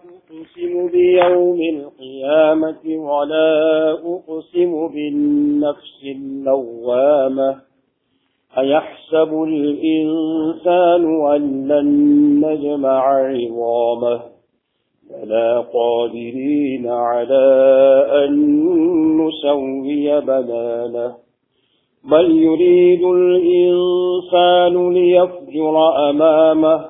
أقسم بيوم القيامة ولا أقسم بالنفس اللوامة. أيحسب الإنسان أن لن نجمع عظامه؟ فلا قادرين على أن نسوي بنانه. بل يريد الإنسان ليفجر أمامه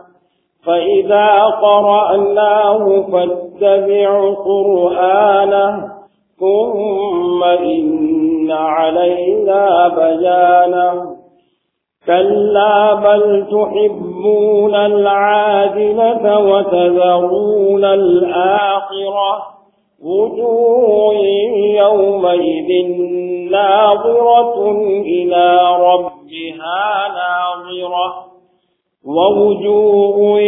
فإذا قرأناه فاتبع قرآنه ثم إن علينا بيانه. كلا بل تحبون العادلة وتذرون الآخرة. وجوه يومئذ ناظرة إلى ربها ناظرة. ووجوه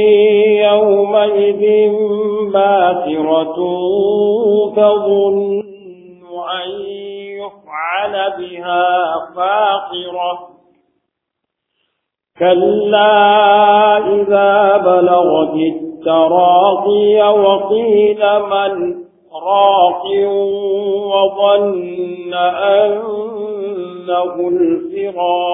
يومئذ باسرة تظن أن يفعل بها فاقرة. كلا إذا بلغت التراقي وقيل من راق وظن أنه الفراق.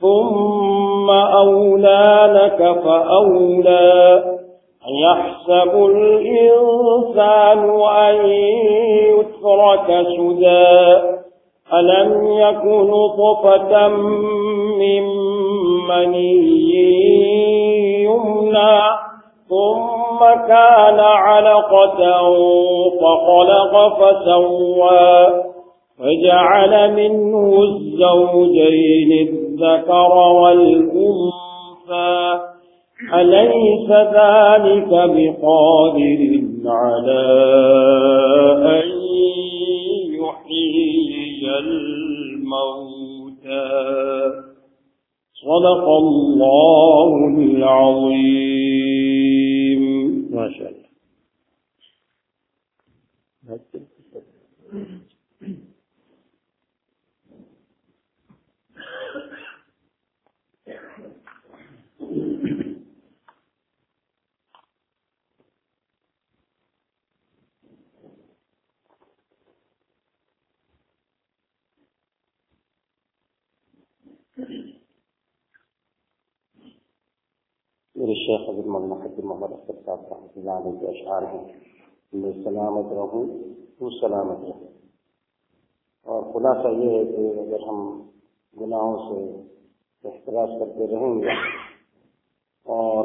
ثم أولى لك فأولى يحسب الإنسان أن يترك سدى ألم يكن طفة من مني يمنى ثم كان علقة فخلق فسوى فجعل منه الزوجين الذكر والأنثى. أليس ذلك بقادر على أن يحيي الموتى؟ صدق الله العظيم. ما شاء الله. میرے شیخ عبد محمد محمد اختر صاحب رحمۃ اللہ علیہ کے اشعار ہیں میں سلامت رہوں تو سلامت رہوں اور خلاصہ یہ ہے کہ اگر ہم گناہوں سے احتراج کرتے رہیں گے اور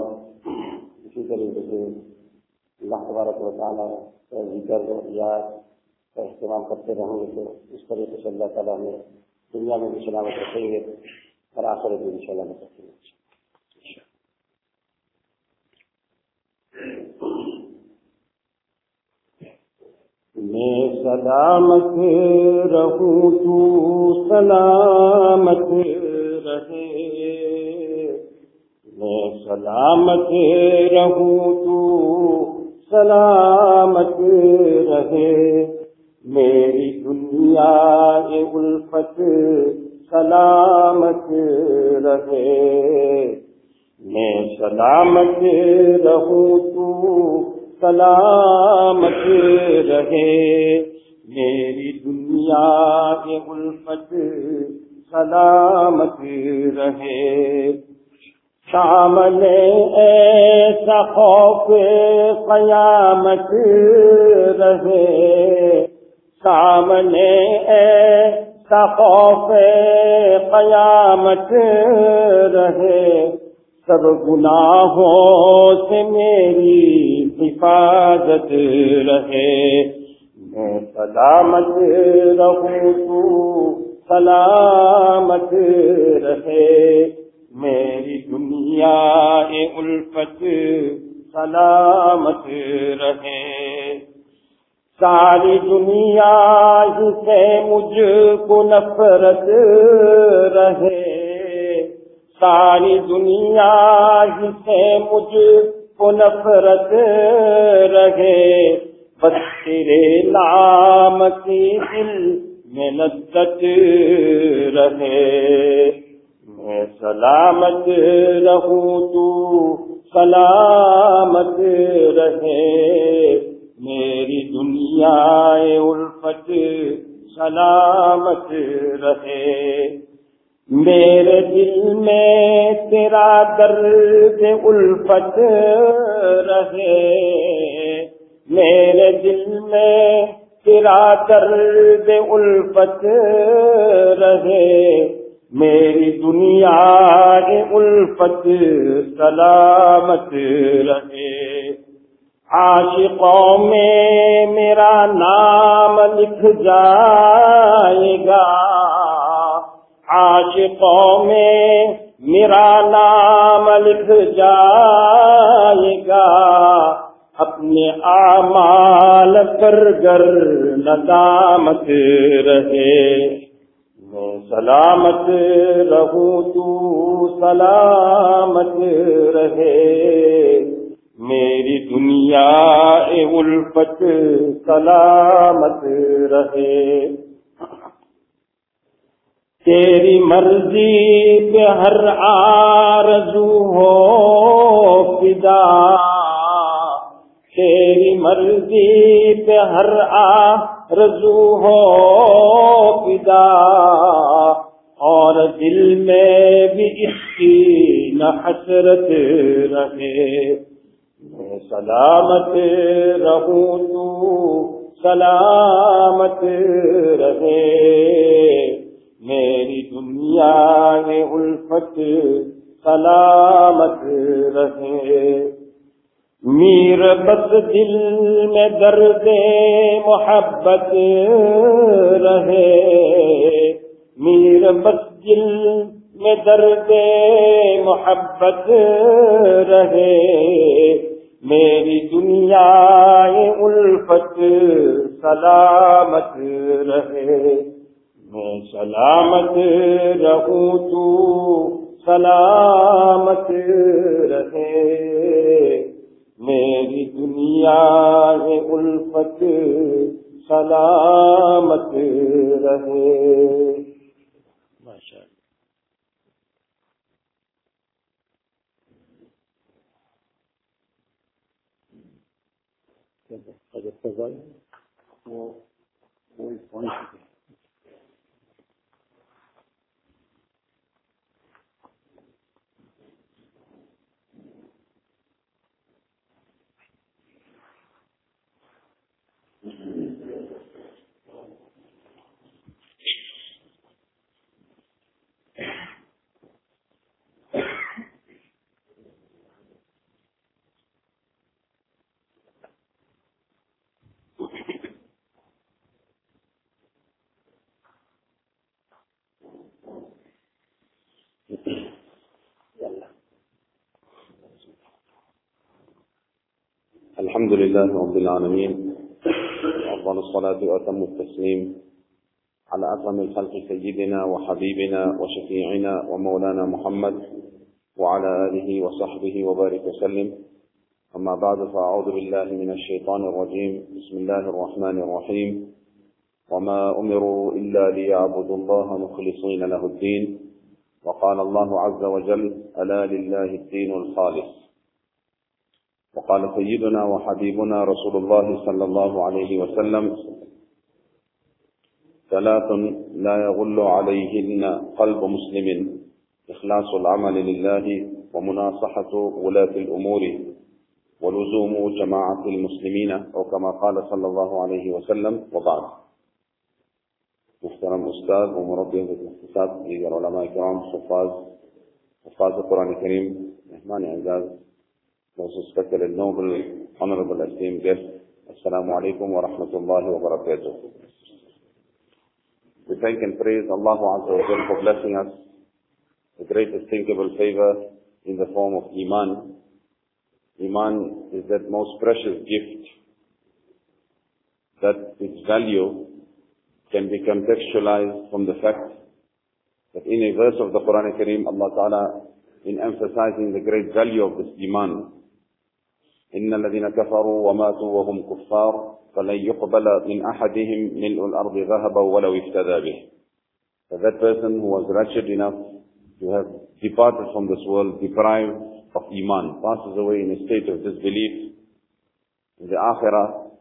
اسی طریقے سے اللہ تبارک و تعالیٰ کا ذکر یاد کا اہتمام کرتے رہیں گے تو اس طریقے سے اللہ تعالیٰ ہمیں دنیا میں بھی سلامت رکھیں گے اور آخر بھی ان شاء اللہ میں رکھیں گے۔ میں سلامت رہوں تو سلامت رہے۔ میں سلامت رہوں تو سلامت رہے۔ میری دنیا الفت سلامت رہے۔ میں سلامت رہوں تو سلامت رہے۔ میری دنیا کے الفت سلامت رہے۔ سامنے ایسا خوف قیامت رہے۔ سامنے ایسا خوف قیامت رہے۔ سب گناہوں سے میری حفاظت رہے۔ میں سلامت رہوں تو سلامت رہے۔ میری دنیا الفت سلامت رہے۔ ساری دنیا سے مجھ کو نفرت رہے۔ ساری دنیا سے مجھ کو نفرت رہے۔ بس تیرے نام کی دل میں لذت رہے۔ میں سلامت رہوں تو سلامت رہے۔ میری دنیا الفت سلامت رہے۔ میرے دل میں تیرا درد الفت رہے۔ میرے دل میں تیرا درد الفت رہے۔ میری دنیا الفت سلامت رہے۔ عاشقوں میں میرا نام لکھ جائے گا۔ عاشقوں میں میرا نام لکھ جائے گا۔ اپنے آمال پر گر ندامت رہے۔ میں سلامت رہوں تو سلامت رہے۔ میری دنیا الفت سلامت رہے۔ تیری مرضی پہ ہر آرزو ہو، فدا۔ تیری مرضی پہ ہر آرزو ہو، فدا۔ اور دل میں بھی اس کی نہ حسرت رہے۔ میں سلامت رہوں تو سلامت رہے۔ میری دنیا میں الفت، سلامت رہے۔ میر بس دل میں درد، محبت رہے۔ میر بس دل میں درد، محبت رہے۔ میری دنیا الفت، سلامت رہے۔ میں سلامت رہوں تو سلامت رہے۔ میری دنیا الفت سلامت رہے۔ ماشاء اللہ الحمد لله رب العالمين أفضل الصلاة وأتم التسليم على أكرم الخلق سيدنا وحبيبنا وشفيعنا ومولانا محمد وعلى آله وصحبه وبارك وسلم. أما بعد فأعوذ بالله من الشيطان الرجيم. بسم الله الرحمن الرحيم. وما أمروا إلا ليعبدوا الله مخلصين له الدين. وقال الله عز وجل ألا لله الدين الخالص. وقال سيدنا وحبيبنا رسول الله صلى الله عليه وسلم ثلاث لا يغل عليهن قلب مسلم. إخلاص العمل لله ومناصحة ولاة الأمور ولزوم جماعة المسلمين أو كما قال صلى الله عليه وسلم وبعد. محترم أستاذ ومربي الاقتصاد ديگر علماء کرام حفاظ حفاظ القرآن الكريم مهمان اعزاز most respected and noble, honorable, esteemed guests, Assalamu alaikum wa rahmatullahi wa barakatuh. We thank and praise Allah for blessing us the greatest unthinkable favor in the form of Iman. Iman is that most precious gift that its value can be contextualized from the fact that in a verse of the Quran Kareem, Allah Ta'ala, in emphasizing the great value of this Iman, إن الذين كفروا وماتوا وهم كفار فلن يقبل من أحدهم ملء الأرض ذهبا ولو افتدى به. So that person who was wretched enough to have departed from this world deprived of Iman, passes away in a state of disbelief. In the Akhirah,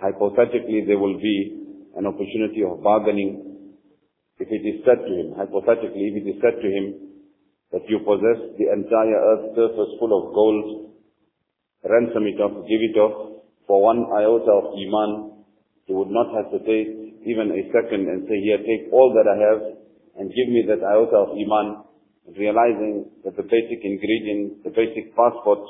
hypothetically there will be an opportunity of bargaining. If it is said to him, hypothetically, if it is said to him that you possess the entire earth's surface full of gold, ransom it off, give it off for one iota of Iman, he would not hesitate even a second and say, here, take all that I have and give me that iota of Iman, realizing that the basic ingredient, the basic passport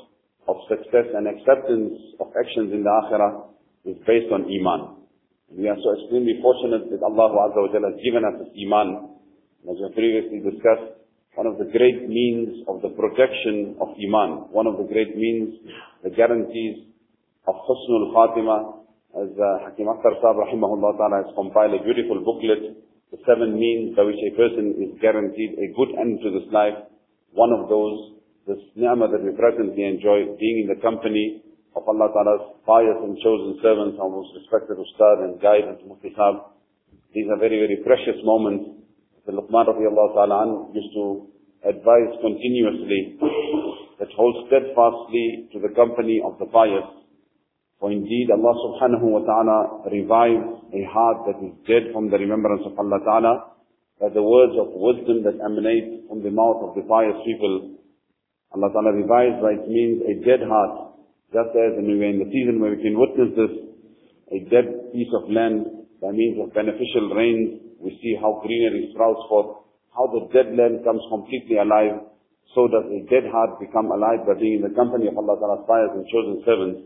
of success and acceptance of actions in the Akhirah is based on Iman. We are so extremely fortunate that Allah Azza wa Jalla has given us this Iman. As we previously discussed, one of the great means of the protection of Iman, one of the great means, the guarantees of Husnul Khatima, as uh, Hakim Akhtar Sahib rahimahullah ta'ala has compiled a beautiful booklet, the seven means by which a person is guaranteed a good end to this life. One of those, this ni'mah that we presently enjoy, being in the company of Allah Ta'ala's pious and chosen servants, our most respected Ustad and guide and These are very, very precious moments. The Luqman ta'ala used to advise continuously that hold steadfastly to the company of the pious. For indeed Allah subhanahu wa ta'ala revives a heart that is dead from the remembrance of Allah ta'ala by the words of wisdom that emanate from the mouth of the pious people. Allah ta'ala revives by its means a dead heart just as in the season where we can witness this, a dead piece of land by means of beneficial rains, we see how greenery sprouts forth, how the dead land comes completely alive, so does a dead heart become alive by being in the company of Allah Ta'ala's pious and chosen servants.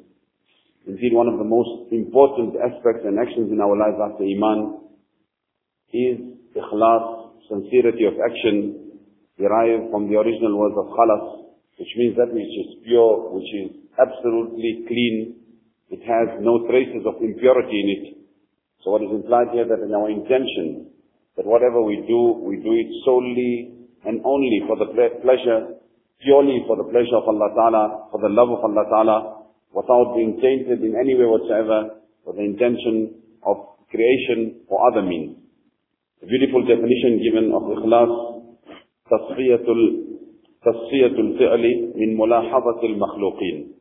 Indeed, one of the most important aspects and actions in our lives after Iman is ikhlas, sincerity of action, derived from the original words of khalas, which means that which is pure, which is absolutely clean. It has no traces of impurity in it. So what is implied here that in our intention, that whatever we do, we do it solely and only for the pleasure, purely for the pleasure of Allah Ta'ala, for the love of Allah Ta'ala, without being tainted in any way whatsoever for the intention of creation or other means. The beautiful definition given of ikhlas, تصفية تصفية الفعل من ملاحظة المخلوقين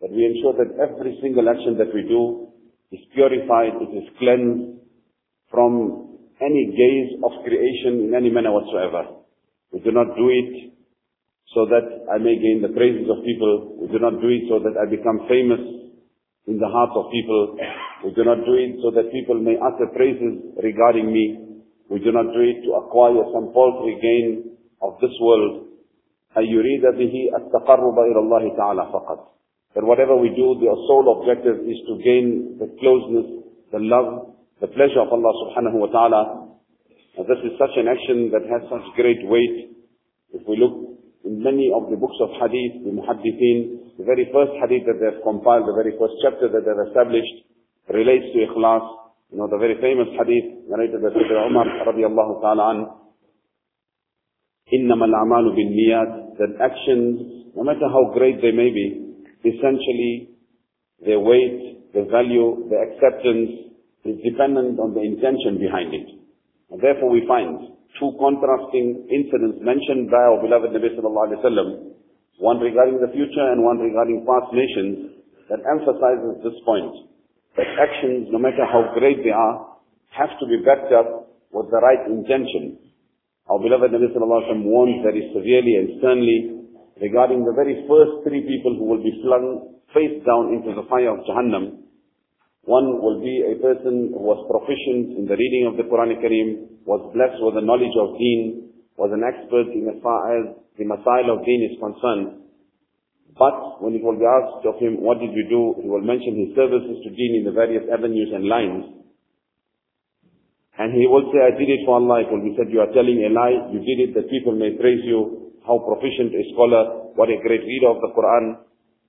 that we ensure that every single action that we do is purified, it is cleansed from any gaze of creation in any manner whatsoever. We do not do it so that I may gain the praises of people. We do not do it so that I become famous in the hearts of people. We do not do it so that people may utter praises regarding me. We do not do it to acquire some paltry gain of this world. أن يريد به التقرب إلى الله تعالى فقط that whatever we do, the sole objective is to gain the closeness, the love, the pleasure of Allah subhanahu wa ta'ala. And this is such an action that has such great weight. If we look in many of the books of hadith, the muhaddithin, the very first hadith that they have compiled, the very first chapter that they have established, relates to ikhlas. You know, the very famous hadith narrated by Sayyidina Umar radiallahu ta'ala an, إِنَّمَا الْأَعْمَالُ بِالنِّيَّاتِ That actions, no matter how great they may be, essentially, the weight, the value, the acceptance is dependent on the intention behind it. And therefore we find two contrasting incidents mentioned by our beloved Nabi sallallahu alayhi wa one regarding the future and one regarding past nations, that emphasizes this point, that actions, no matter how great they are, have to be backed up with the right intention. Our beloved Nabi sallallahu alayhi wa sallam warns very severely and sternly regarding the very first three people who will be flung face down into the fire of Jahannam. One will be a person who was proficient in the reading of the Quran Kareem, was blessed with the knowledge of deen, was an expert in as far as the masail of deen is concerned. But when it will be asked of him, what did you do? He will mention his services to deen in the various avenues and lines. And he will say, I did it for Allah. It will be said, you are telling a lie. You did it that people may praise you. How proficient a scholar. What a great reader of the Quran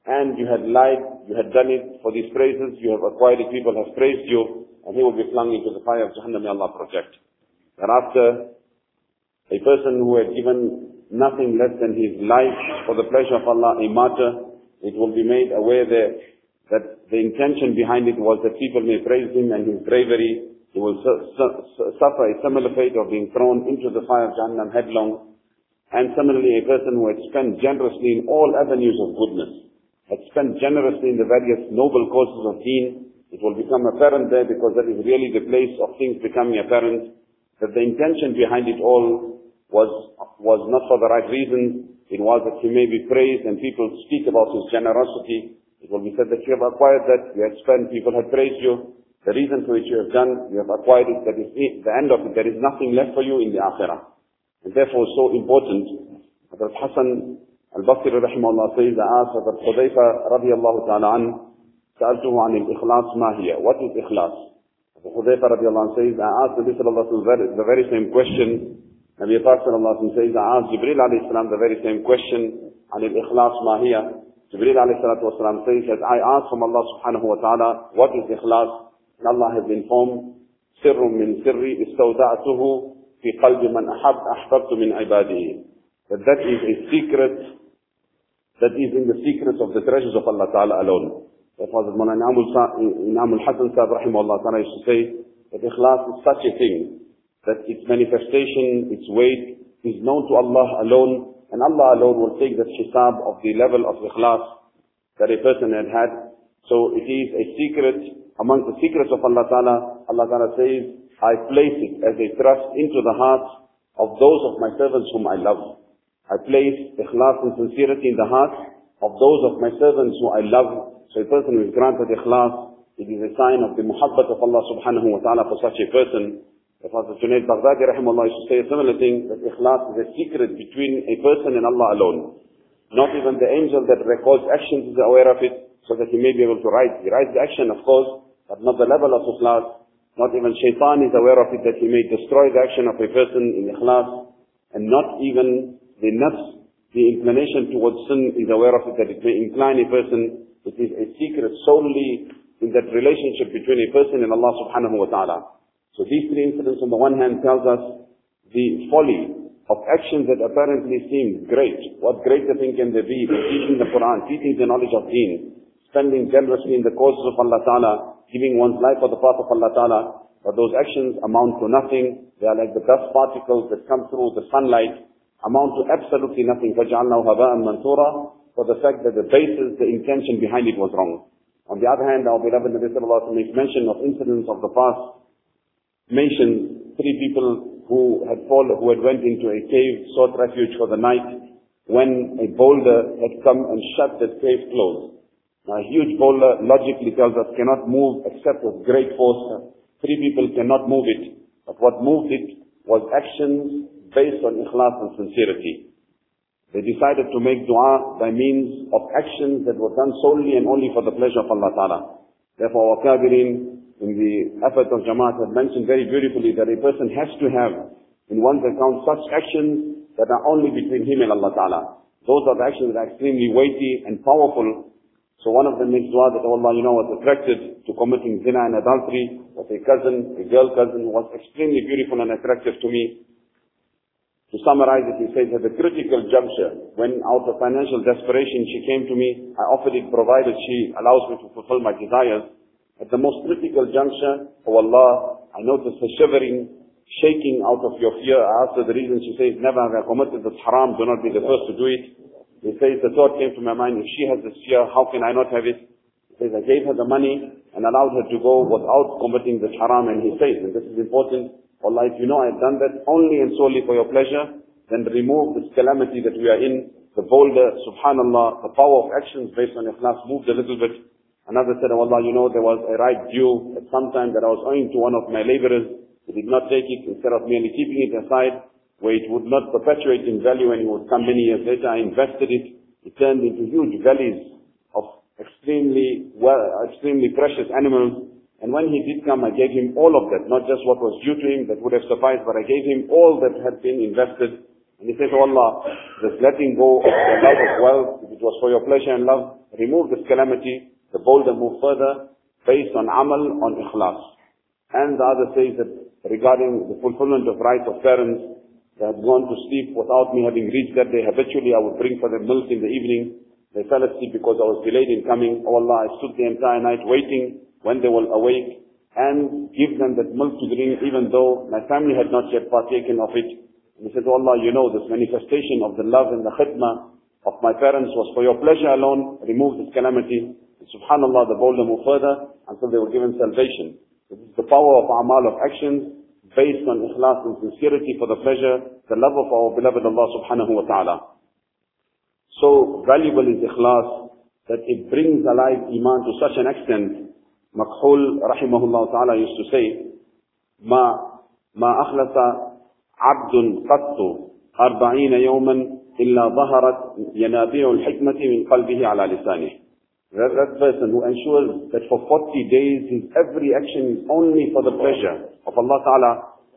and you had lied, you had done it for these praises, you have acquired it, people have praised you, and he will be flung into the fire of Jahannam, may Allah protect. Thereafter, a person who had given nothing less than his life for the pleasure of Allah, a martyr, it will be made aware there that the intention behind it was that people may praise him and his bravery. He will su su suffer a similar fate of being thrown into the fire of Jahannam headlong. And similarly, a person who had spent generously in all avenues of goodness, had spent generously in the various noble causes of deen, it will become apparent there because that is really the place of things becoming apparent, that the intention behind it all was, was not for the right reasons. It was that he may be praised and people speak about his generosity. It will be said that you have acquired that, you have spent, people have praised you. The reason for which you have done, you have acquired it, that is it, the end of it, there is nothing left for you in the akhirah. And therefore so important, that Hassan البصري رحمه الله says, I asked Hazrat Hudayfa radiallahu ta'ala an, سألته عن الإخلاص ما هي? What is إخلاص? Hudayfa radiallahu anh says, I asked Nabi sallallahu alayhi wa the very same question. Nabi Pak sallallahu alayhi wa says, I asked Jibril alayhi salam the very same question. عن الإخلاص ما هي? Jibril alayhi salatu wasalam says that I asked from Allah subhanahu wa ta'ala, what is إخلاص? And Allah has informed, سر من سري استودعته في قلب من أحب أحببت من عباده. That that is a secret that is in the secrets of the treasures of Allah Ta'ala alone. Therefore, Hazrat Mawlana Imam al-Hasan Sahib rahimahullah ta'ala used to say that ikhlas is such a thing that its manifestation, its weight is known to Allah alone and Allah alone will take the hisab of the level of ikhlas that a person had had. So it is a secret among the secrets of Allah Ta'ala. Allah Ta'ala says, I place it as a trust into the hearts of those of my servants whom I love. I place ikhlas and sincerity in the hearts of those of my servants who I love. So a person who is granted ikhlas, it is a sign of the muhabbat of Allah subhanahu wa ta'ala for such a person. If Hazrat Junaid Baghdadi rahimahullah used to say a similar thing, that ikhlas is a secret between a person and Allah alone. Not even the angel that records actions is aware of it, so that he may be able to write. He writes the action, of course, but not the level of ikhlas. Not even shaitan is aware of it, that he may destroy the action of a person in ikhlas, and not even the nafs, the inclination towards sin is aware of it, that it may incline a person. It is a secret solely in that relationship between a person and Allah subhanahu wa ta'ala. So these three incidents on the one hand tells us the folly of actions that apparently seem great. What greater thing can there be than teaching the Quran, teaching the knowledge of deen, spending generously in the causes of Allah Ta'ala, giving one's life for the path of Allah Ta'ala, but those actions amount to nothing. They are like the dust particles that come through the sunlight amount to absolutely nothing. فَجَعَلْنَاهُ هَبَاءً مَنْثُورًا For the fact that the basis, the intention behind it was wrong. On the other hand, our beloved Nabi Sallallahu Alaihi makes mention of incidents of the past. Mentioned three people who had fallen, who had went into a cave, sought refuge for the night, when a boulder had come and shut that cave closed. A huge boulder uh, logically tells us cannot move except with great force. Three people cannot move it. But what moved it was actions based on ikhlas and sincerity. They decided to make dua by means of actions that were done solely and only for the pleasure of Allah Ta'ala. Therefore, our Kabirin in the effort of Jamaat have mentioned very beautifully that a person has to have in one's account such actions that are only between him and Allah Ta'ala. Those are the actions that are extremely weighty and powerful. So one of them makes dua that, oh Allah, you know, was attracted to committing zina and adultery with a cousin, a girl cousin who was extremely beautiful and attractive to me. To summarize it, he says, at the critical juncture, when out of financial desperation she came to me, I offered it provided she allows me to fulfill my desires. At the most critical juncture, oh Allah, I noticed a shivering, shaking out of your fear. I asked her the reason. She says, never have I committed this haram. Do not be the first to do it. He says, the thought came to my mind, if she has this fear, how can I not have it? He says, I gave her the money and allowed her to go without committing this haram. And he says, and this is important, Allah, if you know I have done that only and solely for your pleasure, then remove this calamity that we are in. The boulder, subhanallah, the power of actions based on ikhlas moved a little bit. Another said, oh Allah, you know, there was a right due at some time that I was owing to one of my laborers. He did not take it. Instead of merely keeping it aside, where it would not perpetuate in value and he would come many years later, I invested it. It turned into huge valleys of extremely well, extremely precious animals and when he did come, I gave him all of that, not just what was due to him that would have sufficed, but I gave him all that had been invested. And he said, oh Allah, this letting go of the love of wealth, if it was for your pleasure and love, remove this calamity, the boulder move further, based on amal, on ikhlas. And the other says that regarding the fulfillment of rights of parents, they had gone to sleep without me having reached that day. Habitually, I would bring for them milk in the evening. They fell asleep because I was delayed in coming. Oh Allah, I stood the entire night waiting when they will awake and give them that milk to drink even though my family had not yet partaken of it. And he said, oh Allah, you know this manifestation of the love and the khidmah of my parents was for your pleasure alone. Remove this calamity. And subhanallah, the boulder moved further until they were given salvation. This is the power of amal of actions based on ikhlas and sincerity for the pleasure, the love of our beloved Allah subhanahu wa ta'ala. So valuable is ikhlas that it brings alive iman to such an extent Makhul rahimahullah ta'ala used to say, ما ما أخلص عبد قط أربعين يوما إلا ظهرت ينابيع الحكمة من قلبه على لسانه. That, that person who ensures that for 40 days his every action is only for the pleasure of Allah Ta'ala,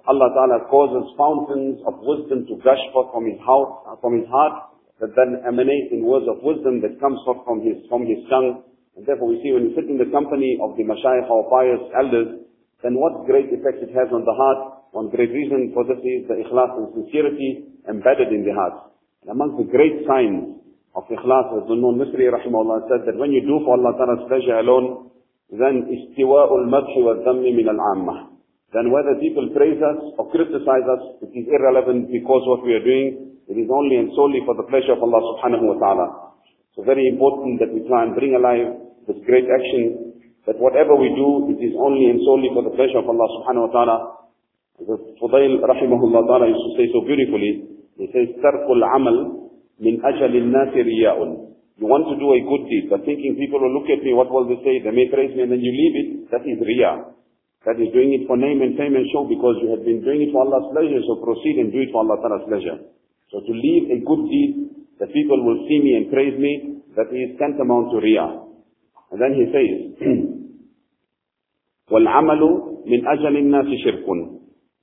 Allah Ta'ala causes fountains of wisdom to gush forth from his heart, from his heart that then emanate in words of wisdom that comes forth from his, from his tongue and therefore we see when you sit in the company of the mashayikh or pious elders, then what great effect it has on the heart. One great reason for this is the ikhlas and sincerity embedded in the heart. And amongst the great signs of ikhlas, as the known Misri rahimahullah said that when you do for Allah Ta'ala's pleasure alone, then istiwa'ul madhi wa dhammi min al-ammah. Then whether people praise us or criticize us, it is irrelevant because what we are doing, it is only and solely for the pleasure of Allah subhanahu wa ta'ala. So very important that we try and bring alive this great action, that whatever we do, it is only and solely for the pleasure of Allah subhanahu wa ta'ala. The Fudail rahimahullah ta'ala used to say so beautifully, he says, تَرْكُ الْعَمَلِ مِنْ أَجَلِ النَّاسِ رِيَاءٌ You want to do a good deed, but thinking people will look at me, what will they say? They may praise me and then you leave it. That is riyah. That is doing it for name and fame and show because you have been doing it for Allah's pleasure, so proceed and do it for Allah Ta'ala's pleasure. So to leave a good deed that people will see me and praise me, that is tantamount to riyah. And then he says, وَالْعَمَلُ مِنْ أَجَلِ النَّاسِ شِرْكٌ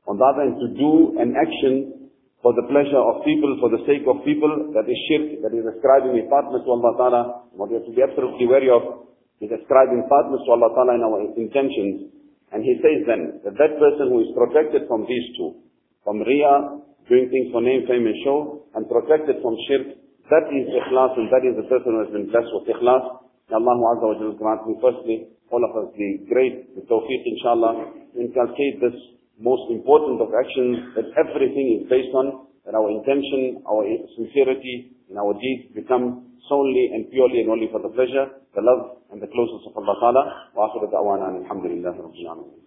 On the other hand, to do an action for the pleasure of people, for the sake of people, that is shirk, that is ascribing a partner to Allah Ta'ala. What we have to be absolutely wary of is ascribing partners to Allah Ta'ala in our intentions. And he says then, that that person who is protected from these two, from riyah, doing things for name, fame and show, and protected from shirk, that is ikhlas and that is the person who has been blessed with ikhlas. May Allah Azza wa grant me firstly, all of us the great the tawfiq inshallah, inculcate this most important of actions that everything is based on, that our intention, our sincerity in our deeds become solely and purely and only for the pleasure, the love and the closeness of Allah Ta'ala. Wa akhiru da'wana alhamdulillah rabbil alamin.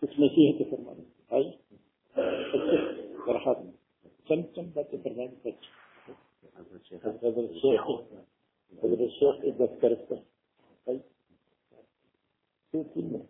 کچھ نصیحت فرما دیں برحات چند چند باتیں فرما دیں حضرت شیخ حضرت شیخ عزت کرتا دو تین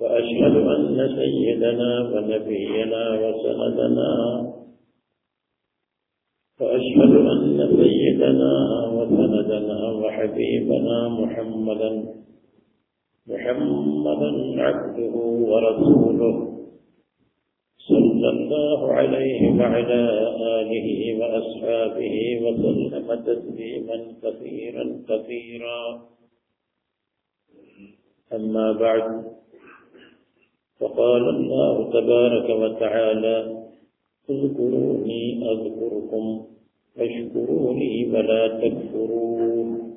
وأشهد أن سيدنا ونبينا وسندنا. وأشهد أن سيدنا وسندنا وحبيبنا محمدا محمدا عبده ورسوله صلى الله عليه وعلى آله وأصحابه وسلم تسليما كثيرا كثيرا. أما بعد فقال الله تبارك وتعالى اذكروني أذكركم اشكروني ولا تكفرون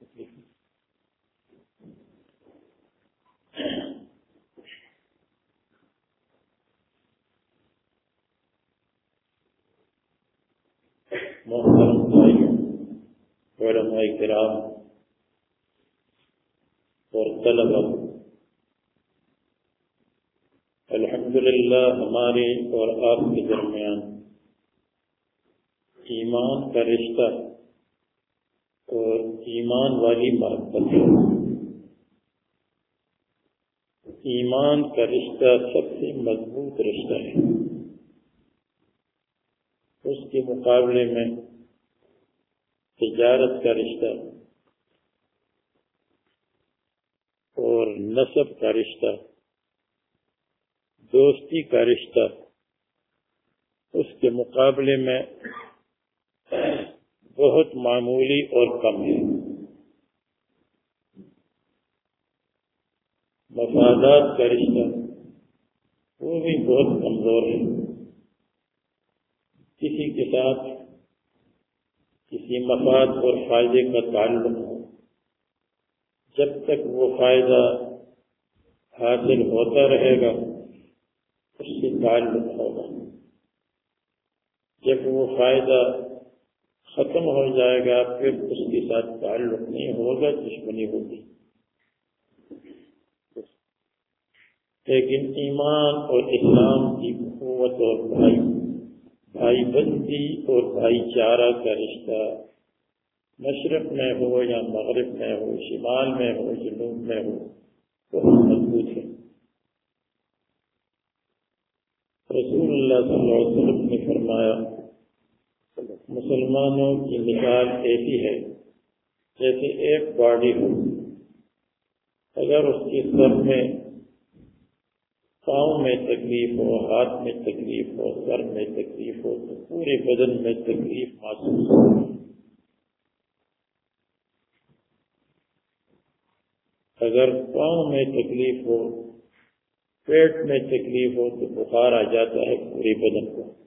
نہیں محترم بھائیوں علماء کرام اور طلبا الحمدللہ ہمارے اور آپ کے درمیان ایمان کا رشتہ اور ایمان والی محبت ہے۔ ایمان کا رشتہ سب سے مضبوط رشتہ ہے۔ اس کے مقابلے میں تجارت کا رشتہ اور نصب کا رشتہ، دوستی کا رشتہ اس کے مقابلے میں بہت معمولی اور کم ہے۔ مفادات کا رشتہ وہ بھی بہت کمزور ہے۔ کسی کے ساتھ کسی مفاد اور فائدے کا تعلق ہو، جب تک وہ فائدہ حاصل ہوتا رہے گا، اس سے تعلق ہوگا۔ جب وہ فائدہ ختم ہو جائے گا، پھر اس کے ساتھ تعلق نہیں ہوگا، دشمنی ہوگی۔ لیکن ایمان اور اسلام کی قوت اور بھائی بھائی بندی اور بھائی چارہ کا رشتہ، مشرق میں ہو یا مغرب میں ہو، شمال میں ہو، جنوب میں ہو، بہت مضبوط ہے۔ رسول اللہ صلی اللہ علیہ وسلم نے فرمایا مسلمانوں کی مثال ایسی ہے جیسے ایک باڈی ہو۔ اگر اس کے سر میں پاؤں میں تکلیف ہو، ہاتھ میں تکلیف ہو، سر میں تکلیف ہو، تو پورے بدن میں تکلیف محسوس ہو۔ اگر پاؤں میں تکلیف ہو، پیٹ میں تکلیف ہو، تو بخار آ جاتا ہے پورے بدن کو۔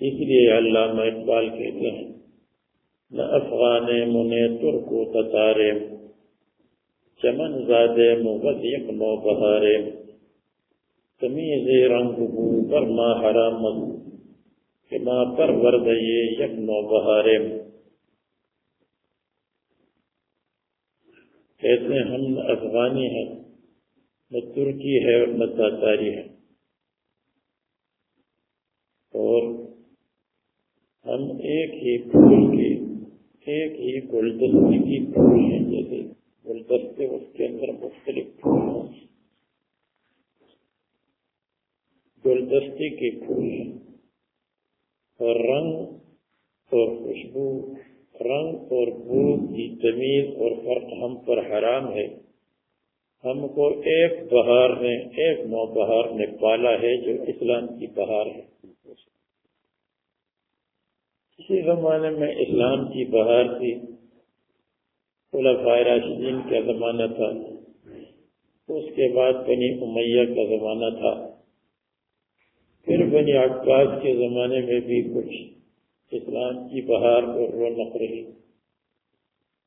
اس لیے علامہ اقبال کہتے ہیں نہ افغان منے ترک و تتارے، چمن زادے موبت یک نو بہارے، تمیز رنگ بو پر ما حرام، کہ ما پر وردیے یک نو بہارے۔ کہتے ہیں، ہم نہ افغانی ہیں، نہ ترکی ہے اور نہ تاتاری ہے اور ہم ایک ہی پھول کے، ایک ہی گلدستی کی پھول ہیں جیسے گلدستے اس کے اندر مختلف پھول ہوں گلدستے کے پھول ہیں۔ اور رنگ اور خوشبو، رنگ اور بو کی تمیز اور فرق ہم پر حرام ہے۔ ہم کو ایک بہار نے، ایک نو بہار نے پالا ہے جو اسلام کی بہار ہے۔ اسی زمانے میں اسلام کی بہار تھی، خلفائے راشدین کا زمانہ تھا، اس کے بعد بنی امیہ کا زمانہ تھا۔ پھر بنی عباس کے زمانے میں بھی کچھ اسلام کی بہار اور رونق رہی۔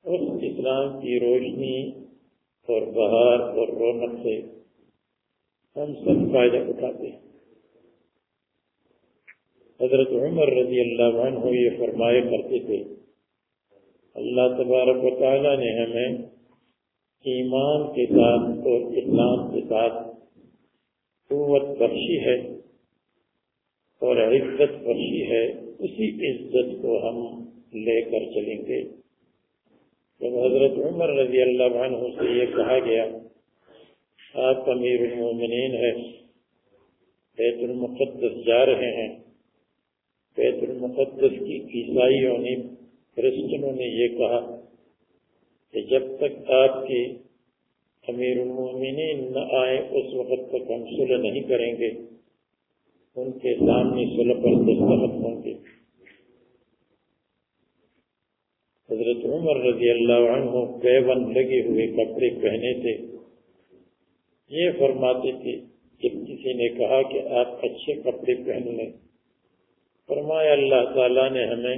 اس اسلام کی روشنی اور بہار اور رونق سے ہم سب فائدہ اٹھاتے ہیں۔ حضرت عمر رضی اللہ عنہ یہ فرمائے کرتے تھے، اللہ تبارک و تعالیٰ نے ہمیں ایمان کے ساتھ اور اسلام کے ساتھ قوت بخشی ہے اور عزت بخشی ہے، اسی عزت کو ہم لے کر چلیں گے۔ جب حضرت عمر رضی اللہ عنہ سے یہ کہا گیا، آپ امیر المومنین ہے بیت المقدس جا رہے ہیں۔ بیت المقدس کی عیسائیوں نے کرسچنوں نے یہ کہا کہ جب تک آپ کی امیر المومنین نہ آئے اس وقت تک ہم صلح نہیں کریں گے۔ ان کے سامنے سلح پر دستخط ہوں گے۔ حضرت عمر رضی اللہ عنہ بیون لگے ہوئے کپڑے پہنے تھے۔ یہ فرماتے تھے جب کسی نے کہا کہ آپ اچھے کپڑے پہن لیں۔ فرمایا اللہ تعالیٰ نے ہمیں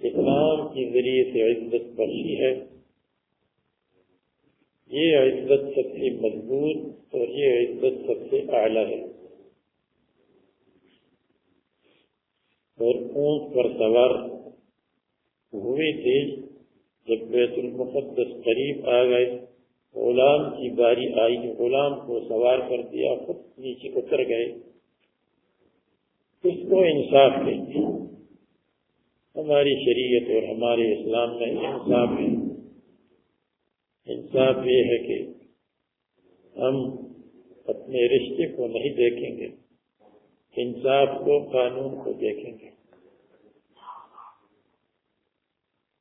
اسلام کے ذریعے سے عزت بخشی ہے۔ یہ عزت سب سے مضبوط اور یہ عزت سب سے اعلیٰ ہے۔ اور اونٹ پر سوار ہوئے تھے جب بیت المقدس قریب آ گئے۔ غلام کی باری آئی، غلام کو سوار کر دیا خود نیچے اتر گئے۔ اس کو انصاف کہیں ہماری شریعت اور ہمارے اسلام میں انصاف ہے۔ انصاف یہ ہے کہ ہم اپنے رشتے کو نہیں دیکھیں گے، انصاف کو، قانون کو دیکھیں گے۔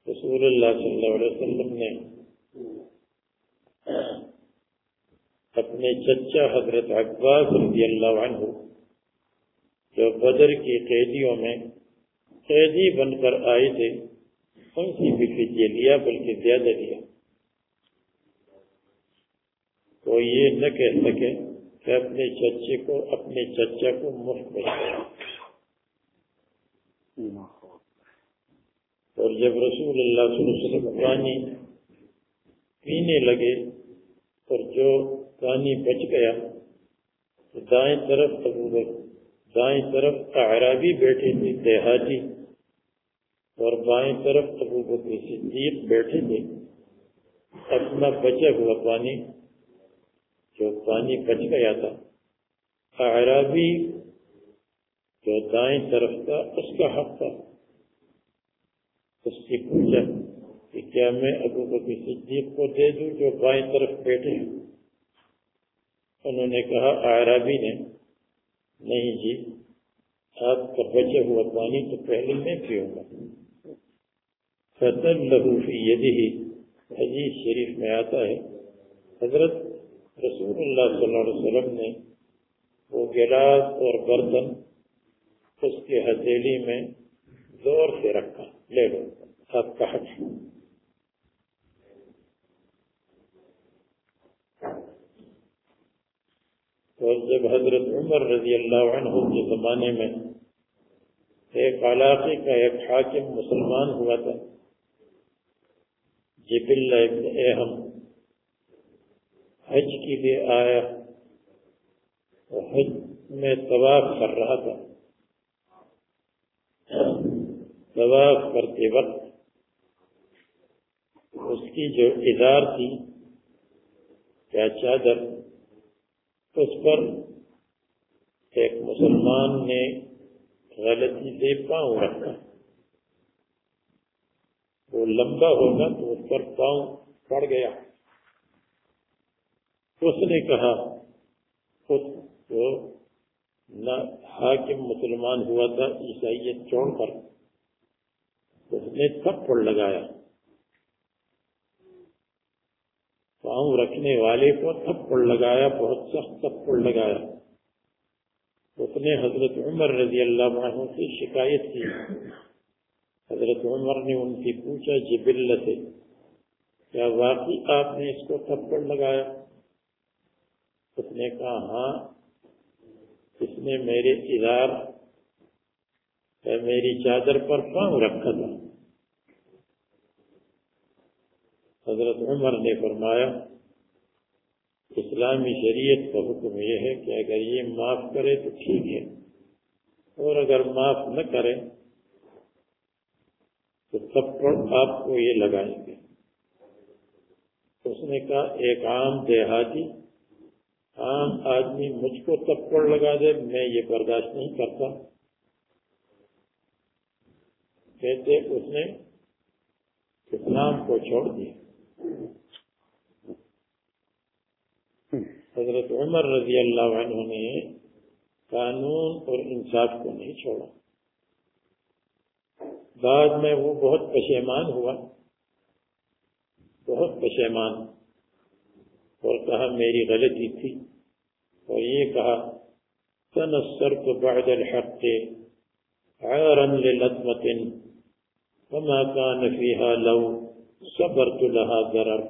رسول اللہ صلی اللہ علیہ وسلم نے اپنے چچا حضرت عباس رضی اللہ عنہ جو بدر کی قیدیوں میں قیدی بن کر آئے تھے، ان سے بھی فدیہ لیا بلکہ زیادہ لیا تو یہ نہ کہہ سکے کہ اپنے چچے کو، اپنے چچا کو مفت میں اور جب رسول اللہ صلی اللہ علیہ وسلم پانی پینے لگے اور جو پانی بچ گیا، تو دائیں طرف ابو دائیں طرف اعرابی بیٹھے تھے دیہاتی اور بائیں طرف ابو بکر صدیق بیٹھے تھے۔ اپنا بچا ہوا پانی، جو پانی بچ گیا تھا۔ اعرابی جو دائیں طرف تھا، اس کا حق تھا۔ اس سے پوچھا کہ کیا میں ابو بکر صدیق کو دے دوں جو بائیں طرف بیٹھے ہیں؟ انہوں نے کہا، اعرابی نے۔ نہیں جی۔ آپ کا بچا ہوا پانی تو پہلے میں پیوں گا فتح لہو فی یدی حدیث شریف میں آتا ہے۔ حضرت رسول اللہ صلی اللہ علیہ وسلم نے وہ گلاس اور برتن اس کے ہتھیلی میں زور سے رکھا۔ لے لو، آپ کا حق۔ اور جب حضرت عمر رضی اللہ عنہ کے زمانے میں ایک علاقے کا ایک حاکم مسلمان ہوا تھا جب اللہ ابن اہم، حج کے لیے آیا اور حج میں طواف کر رہا تھا۔ طواف کرتے وقت اس کی جو ادار تھی یا چادر اس پر ایک مسلمان نے غلطی سے پاؤں رکھا۔ وہ لمبا ہوگا تو اس پر پاؤں پڑ گیا۔ اس نے کہا، خود جو نہ حاکم مسلمان ہوا تھا، عیسائیت چھوڑ کر اس نے تھپڑ لگایا۔ پاؤں رکھنے والے کو تھپڑ لگایا، بہت سخت تھپڑ لگایا۔ اس نے حضرت عمر رضی اللہ عنہ سے شکایت کی۔ حضرت عمر نے ان کی پوچھا، جبل سے، کیا واقعی آپ نے اس کو تھپڑ لگایا؟ اس نے کہا ہاں۔ اس نے میرے ادار میری چادر پر پاؤں رکھا تھا۔ حضرت عمر نے فرمایا، اسلامی شریعت کا حکم یہ ہے کہ اگر یہ معاف کرے تو ٹھیک ہے، اور اگر معاف نہ کرے تو تھپڑ آپ کو یہ لگائیں گے۔ اس نے کہا، ایک عام دیہاتی، عام آدمی مجھ کو تھپڑ لگا دے، میں یہ برداشت نہیں کرتا۔ کہتے، اس نے اسلام کو چھوڑ دیا۔ حضرت عمر رضی اللہ عنہ نے قانون اور انصاف کو نہیں چھوڑا۔ بعد میں وہ بہت پشیمان ہوا۔ بہت پشیمان۔ اور کہا، میری غلطی تھی۔ اور یہ کہا تنصرت بعد الحق عارا للطمة وما كان فيها لو صبرت لها ضرر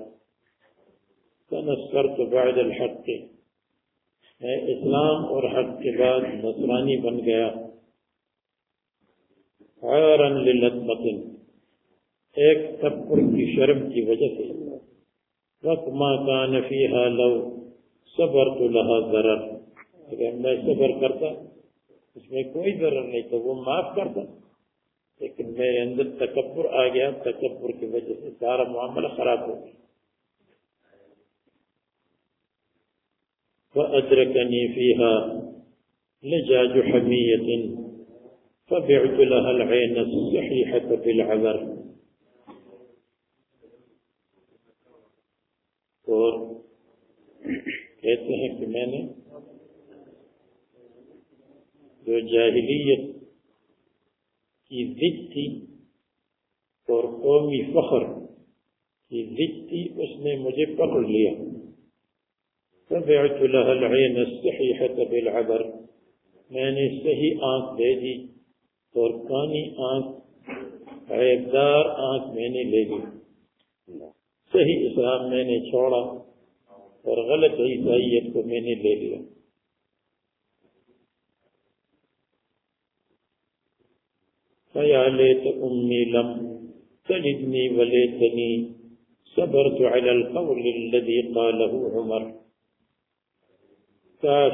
تنصرت بعد الحق۔ میں اسلام اور حق کے بعد نصرانی بن گیا۔ عارا للطمة ایک تپڑ کی شرم کی وجہ سے۔ وَقْمَا كَانَ فِيهَا لَوْ صَبَرْتُ لَهَا ضَرَرْ۔ اگر میں صبر کرتا، اس میں کوئی ضرر نہیں تو وہ معاف کرتا۔ لیکن میرے اندر تکبر آ گیا، تکبر کی وجہ سے سارا معاملہ خراب ہو گیا۔ وَأَدْرَكَنِي فِيهَا لِجَاجُ حَمِيَّةٍ فَبِعْتُ لَهَا الْعَيْنَ الصَّحِيحَةَ بِالْعَذَرِ اور کہتے ہیں کہ میں نے جو جاہلیت کی ضد تھی اور قومی فخر. کی ضد تھی اس نے مجھے پکڑ لیا فبعت لها العين الصحيحة بالعبر میں نے صحیح آنکھ دے دی اور کانی آنکھ، عیبدار آنکھ میں نے لے لی. صحیح اسلام میں نے چھوڑا اور غلط عیسائیت کو میں نے لے لیا. فیالت امی لم تلدنی ولیتنی صبرت على القول الذي قاله عمر۔ کاش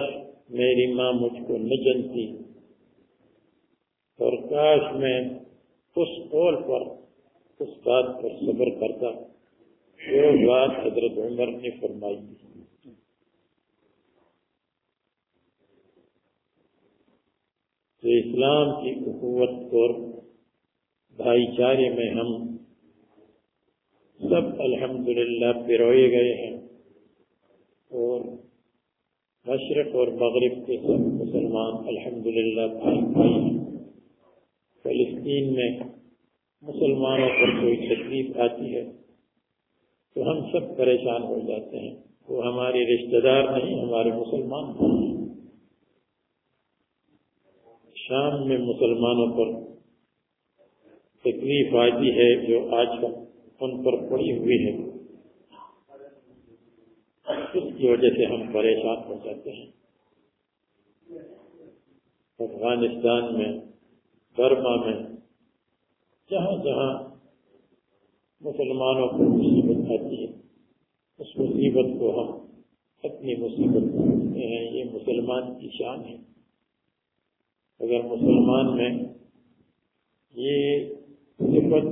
میری ماں مجھ کو نہ جنتی اور کاش میں اس قول پر اس بات پر صبر کرتا۔ جو بات حضرت عمر نے فرمائی۔ تو اسلام کی اخوت اور بھائی چارے میں ہم سب الحمدللہ پروئے گئے ہیں اور مشرق اور مغرب کے سب مسلمان الحمدللہ بھائی بھائی ہیں۔ فلسطین میں مسلمانوں پر کوئی تکلیف آتی ہے تو ہم سب پریشان ہو جاتے ہیں۔ وہ ہمارے رشتہ دار نہیں، ہمارے مسلمان نہیں۔ شام میں مسلمانوں پر تکلیف آتی ہے جو آج کل ان پر پڑی ہوئی ہے۔ اس کی وجہ سے ہم پریشان ہو جاتے ہیں۔ افغانستان میں، برما میں، جہاں جہاں مسلمانوں کو مصیبت آتی ہے، اس مصیبت کو ہم اپنی مصیبت سمجھتے ہیں۔ یہ مسلمان کی شان ہے۔ اگر مسلمان میں یہ صفت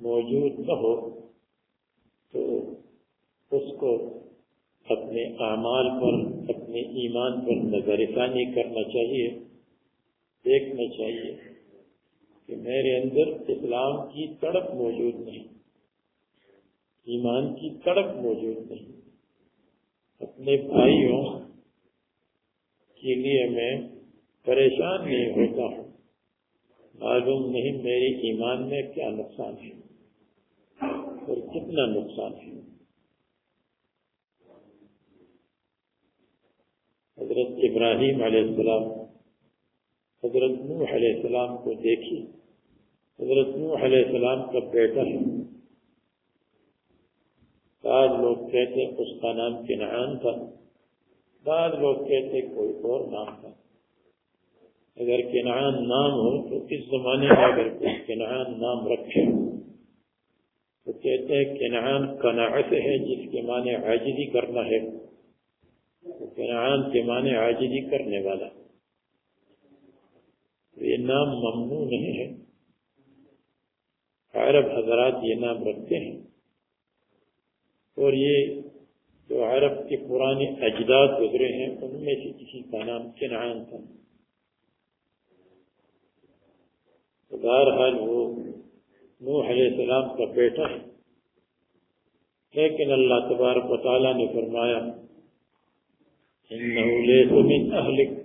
موجود نہ ہو تو اس کو اپنے اعمال پر، اپنے ایمان پر نظر ثانی کرنا چاہیے۔ دیکھنا چاہیے کہ میرے اندر اسلام کی تڑپ موجود نہیں، ایمان کی تڑپ موجود نہیں۔ اپنے بھائیوں کے لیے میں پریشان نہیں ہوتا ہوں۔ معلوم نہیں میرے ایمان میں کیا نقصان ہے اور کتنا نقصان ہے۔ حضرت ابراہیم علیہ السلام، حضرت نوح علیہ السلام کو دیکھی۔ حضرت نوح علیہ السلام کا بیٹا ہے۔ بعض لوگ کہتے اس کا نام کنعان تھا، بعض لوگ کہتے کوئی اور نام تھا۔ اگر کنعان نام ہو تو اس زمانے میں اگر کوئی کنعان نام رکھے، تو کہتے ہیں کنعان کناعت ہے جس کے معنی عاجزی کرنا ہے۔ کنعان کے معنی عاجزی کرنے والا۔ یہ نام ممنوع نہیں ہے۔ عرب حضرات یہ نام رکھتے ہیں۔ اور یہ جو عرب کے پرانے اجداد گزرے ہیں، ان میں سے کسی کا نام کنعان تھا۔ بہرحال وہ نوح علیہ السلام کا بیٹا ہے۔ لیکن اللہ تبارک و تعالیٰ نے فرمایا من اہلک۔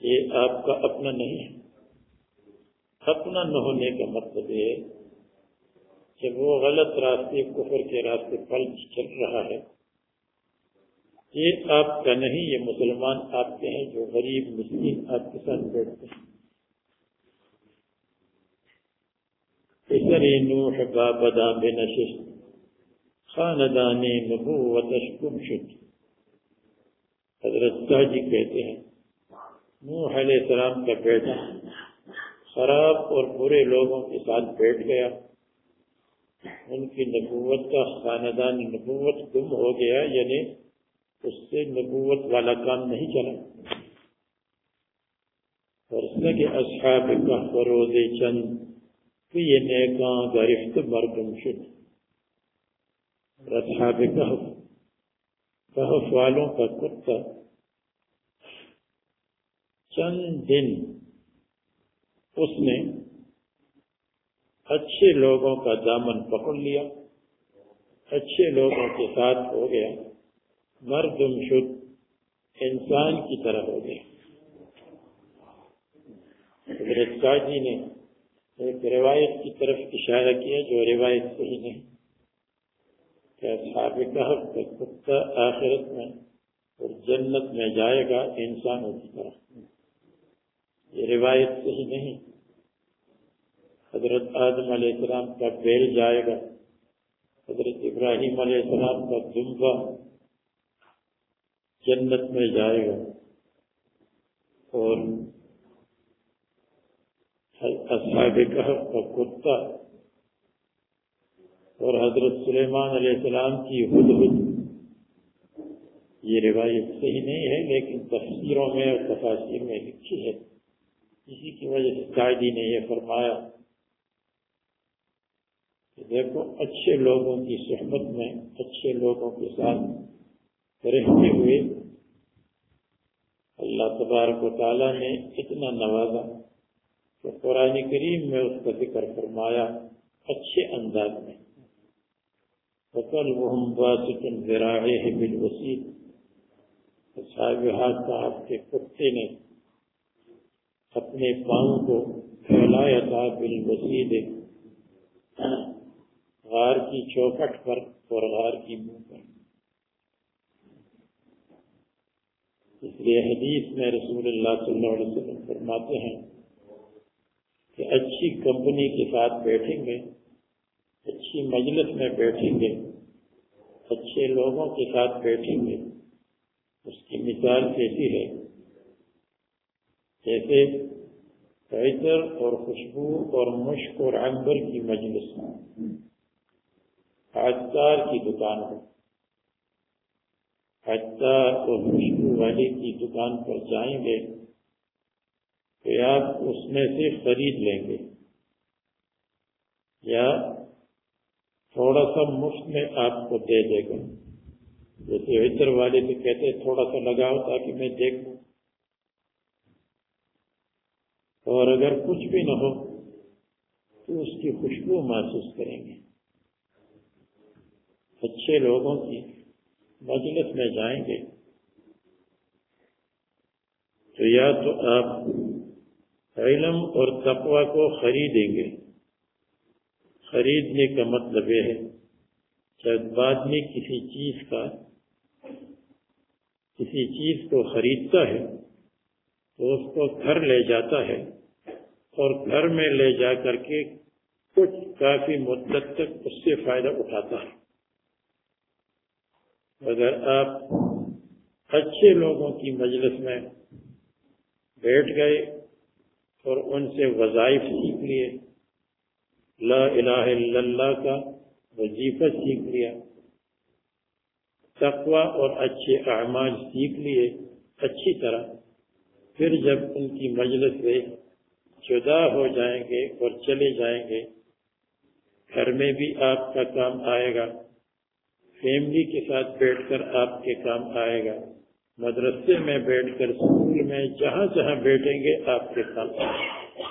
یہ آپ کا اپنا نہیں ہے۔ اپنا نہ ہونے کا مطلب ہے جب وہ غلط راستے، کفر کے راستے پل چل رہا ہے۔ یہ آپ کا نہیں، یہ مسلمان آپ کے ہیں جو غریب مسلم آپ کے ساتھ بیٹھتے ہیں۔ نوح بابدا بنشست خاندانی نبوتش کم شد حضرت جی کہتے ہیں، نوح علیہ السلام کا بیٹا خراب اور برے لوگوں کے ساتھ بیٹھ گیا۔ ان کی نبوت کا خاندان نبوت گم ہو گیا یعنی اس سے نبوت والا کام نہیں چلا۔ اور اس نے کہ اصحاب روز چند تو یہ نیکاں گرفت مردم شد۔ اصحاب کہف کہف والوں کا کتا۔ چند دن اس نے اچھے لوگوں کا دامن پکڑ لیا۔ اچھے لوگوں کے ساتھ ہو گیا۔ مردم شد، انسان کی طرح ہو گیا۔ حضرت جی نے ایک روایت کی طرف اشارہ کیا جو روایت صحیح نہیں۔ کہ کتا آخرت میں اور جنت میں جائے گا انسانوں کی طرح یہ روایت صحیح نہیں۔ حضرت آدم علیہ السلام کا بیل جائے گا۔ حضرت ابراہیم علیہ السلام کا دمبا جنت میں جائے گا۔ اور اصحاب کہف کا کتا اور حضرت سلیمان علیہ السلام کی حد حد یہ روایت صحیح نہیں ہے، لیکن تفسیروں میں اور تفاصیر میں لکھی ہے۔ اسی کی وجہ سے قائدی نے یہ فرمایا کہ دیکھو، اچھے لوگوں کی صحبت میں، اچھے لوگوں کے ساتھ رہتے ہوئے اللہ تبارک و تعالیٰ نے اتنا نوازا۔ کہ قرآن کریم میں اس کا ذکر فرمایا، اچھے انداز میں۔ فقل وہم باسطن ذراعہ بالوسید صاحب اچھا ہاتھ صاحب کے کتے نے اپنے پاؤں کو پھیلایا تھا بالوسید غار کی چوکٹ پر اور غار کی منہ پر۔ اس لیے حدیث میں رسول اللہ صلی اللہ علیہ وسلم فرماتے ہیں کہ اچھی کمپنی کے ساتھ بیٹھیں گے، اچھی مجلس میں بیٹھیں گے، اچھے لوگوں کے ساتھ بیٹھیں گے۔ اس کی مثال کیسی ہے؟ جیسے عطر اور خوشبو اور مشق اور عنبر کی مجلس۔ عطار کی دکان ہو عطار اور خوشبو والے کی دکان پر جائیں گے۔ تو آپ اس میں سے خرید لیں گے یا تھوڑا سا مفت میں آپ کو دے دے گا۔ جیسے عطر والے بھی کہتے تھوڑا سا لگاؤ تاکہ میں دیکھوں اور اگر کچھ بھی نہ ہو، تو اس کی خوشبو محسوس کریں گے۔ اچھے لوگوں کی مجلس میں جائیں گے۔ تو یا تو آپ علم اور تقوی کو خریدیں گے۔ خریدنے کا مطلب یہ ہے جب آدمی کسی چیز کا، کسی چیز کو خریدتا ہے تو اس کو گھر لے جاتا ہے اور گھر میں لے جا کر کے کچھ کافی مدت تک اس سے فائدہ اٹھاتا ہے۔ اگر آپ اچھے لوگوں کی مجلس میں بیٹھ گئے اور ان سے وظائف سیکھ لیے۔ لا الہ الا اللہ کا وظیفہ سیکھ لیا۔ تقوی اور اچھے اعمال سیکھ لیے اچھی طرح۔ پھر جب ان کی مجلس سے جدا ہو جائیں گے اور چلے جائیں گے، گھر میں بھی آپ کا کام آئے گا۔ فیملی کے ساتھ بیٹھ کر آپ کے کام آئے گا۔ مدرسے میں بیٹھ کر اسکول میں جہاں جہاں بیٹھیں گے آپ کے کام آئے گا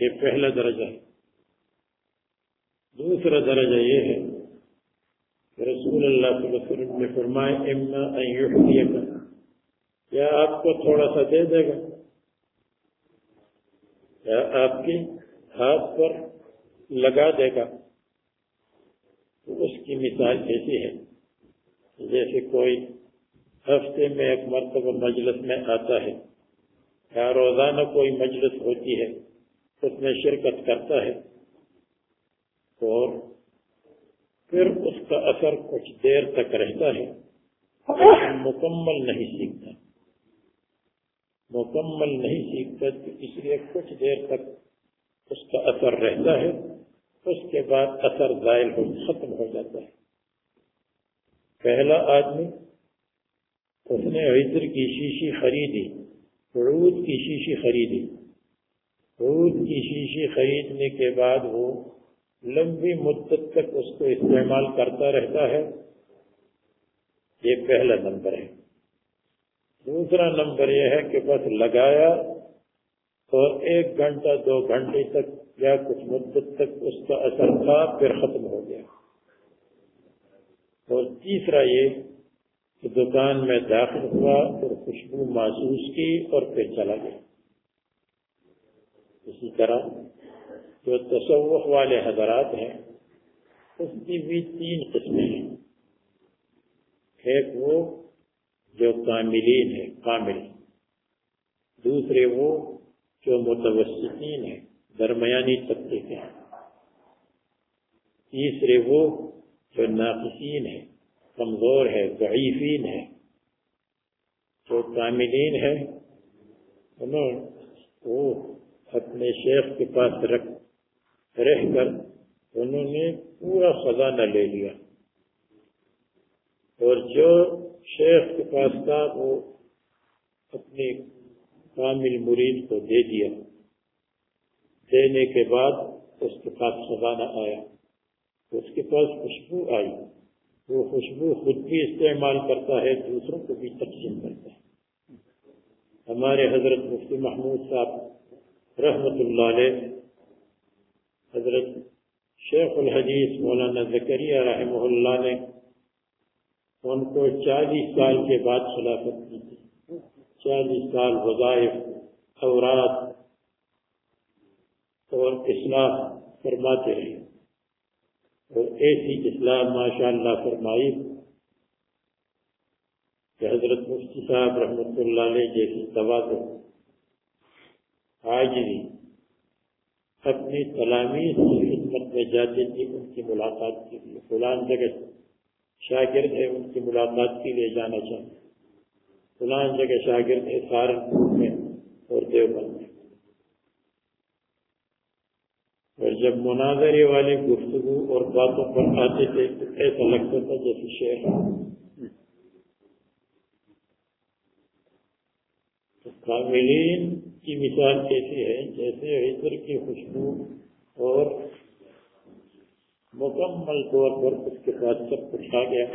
یہ پہلا درجہ ہے۔ دوسرا درجہ یہ ہے کہ رسول اللہ صلی اللہ علیہ وسلم نے فرمائے اما کیا آپ کو تھوڑا سا دے دے گا۔ کیا آپ کے ہاتھ پر لگا دے گا۔ تو اس کی مثال ایسی ہے جیسے کوئی ہفتے میں ایک مرتبہ مجلس میں آتا ہے۔ یا روزانہ کوئی مجلس ہوتی ہے، اس میں شرکت کرتا ہے۔ اور پھر اس کا اثر کچھ دیر تک رہتا ہے۔ مکمل نہیں سیکھتا۔ مکمل نہیں سیکھتا تو اس لیے کچھ دیر تک اس کا اثر رہتا ہے۔ اس کے بعد اثر زائل ہو، ختم ہو جاتا ہے۔ پہلا آدمی اس نے عطر کی شیشی خریدی، عود کی شیشی خریدی۔ عود کی شیشی خریدنے کے بعد وہ لمبی مدت تک اس کو استعمال کرتا رہتا ہے۔ یہ پہلا نمبر ہے۔ دوسرا نمبر یہ ہے کہ بس لگایا اور ایک گھنٹہ، دو گھنٹے تک یا کچھ مدت تک اس کا اثر تھا، پھر ختم ہو گیا۔ اور تیسرا یہ کہ دکان میں داخل ہوا اور خوشبو محسوس کی اور پھر چلا گیا۔ اسی طرح جو تصوف والے حضرات ہیں، اس کی بھی تین قسمیں ہیں۔ ایک وہ جو کاملین ہے کامل۔ دوسرے وہ جو متوسطین ہیں، درمیانی طبقے کے ہیں۔ تیسرے وہ جو ناقصین ہے کمزور ہے، ضعیفین ہے جو کاملین ہے۔ انہوں وہ اپنے شیخ کے پاس رکھ، رہ کر انہوں نے پورا خزانہ لے لیا۔ اور جو شیخ کے پاس تھا، وہ اپنے کامل مرید کو دے دیا۔ دینے کے بعد اس کے پاس خزانہ آیا۔ اس کے پاس خوشبو آئی۔ وہ خوشبو خود بھی استعمال کرتا ہے، دوسروں کو بھی تقسیم کرتا ہے۔ ہمارے حضرت مفتی محمود صاحب رحمت اللہ علیہ، حضرت شیخ الحدیث مولانا زکریہ رحمہ اللہ نے ان کو چالیس سال کے بعد خلافت کی تھی۔ چالیس سال وظائف اورات اور اصلاح فرماتے رہے۔ اور ایسی اصلاح ماشاء اللہ فرمائی کہ حضرت مفتی صاحب رحمۃ اللہ علیہ جیسی توازن آج بھی اپنی تلامی کی خدمت میں جاتے تھے ان کی ملاقات کے لیے۔ فلان جگہ شاگرد ہے ان کی ملاقات کے لیے جانا چاہتے فلان جگہ شاگرد ہے سہارنپور میں اور دیوبند میں۔ اور جب مناظرے والے گفتگو اور باتوں پر آتے تھے تو ایسا لگتا تھا جیسے شیر تو کاملین کی مثال کیسی ہے؟ جیسے عطر کی خوشبو اور مکمل طور پر اس کے ساتھ سب کچھ آ گیا۔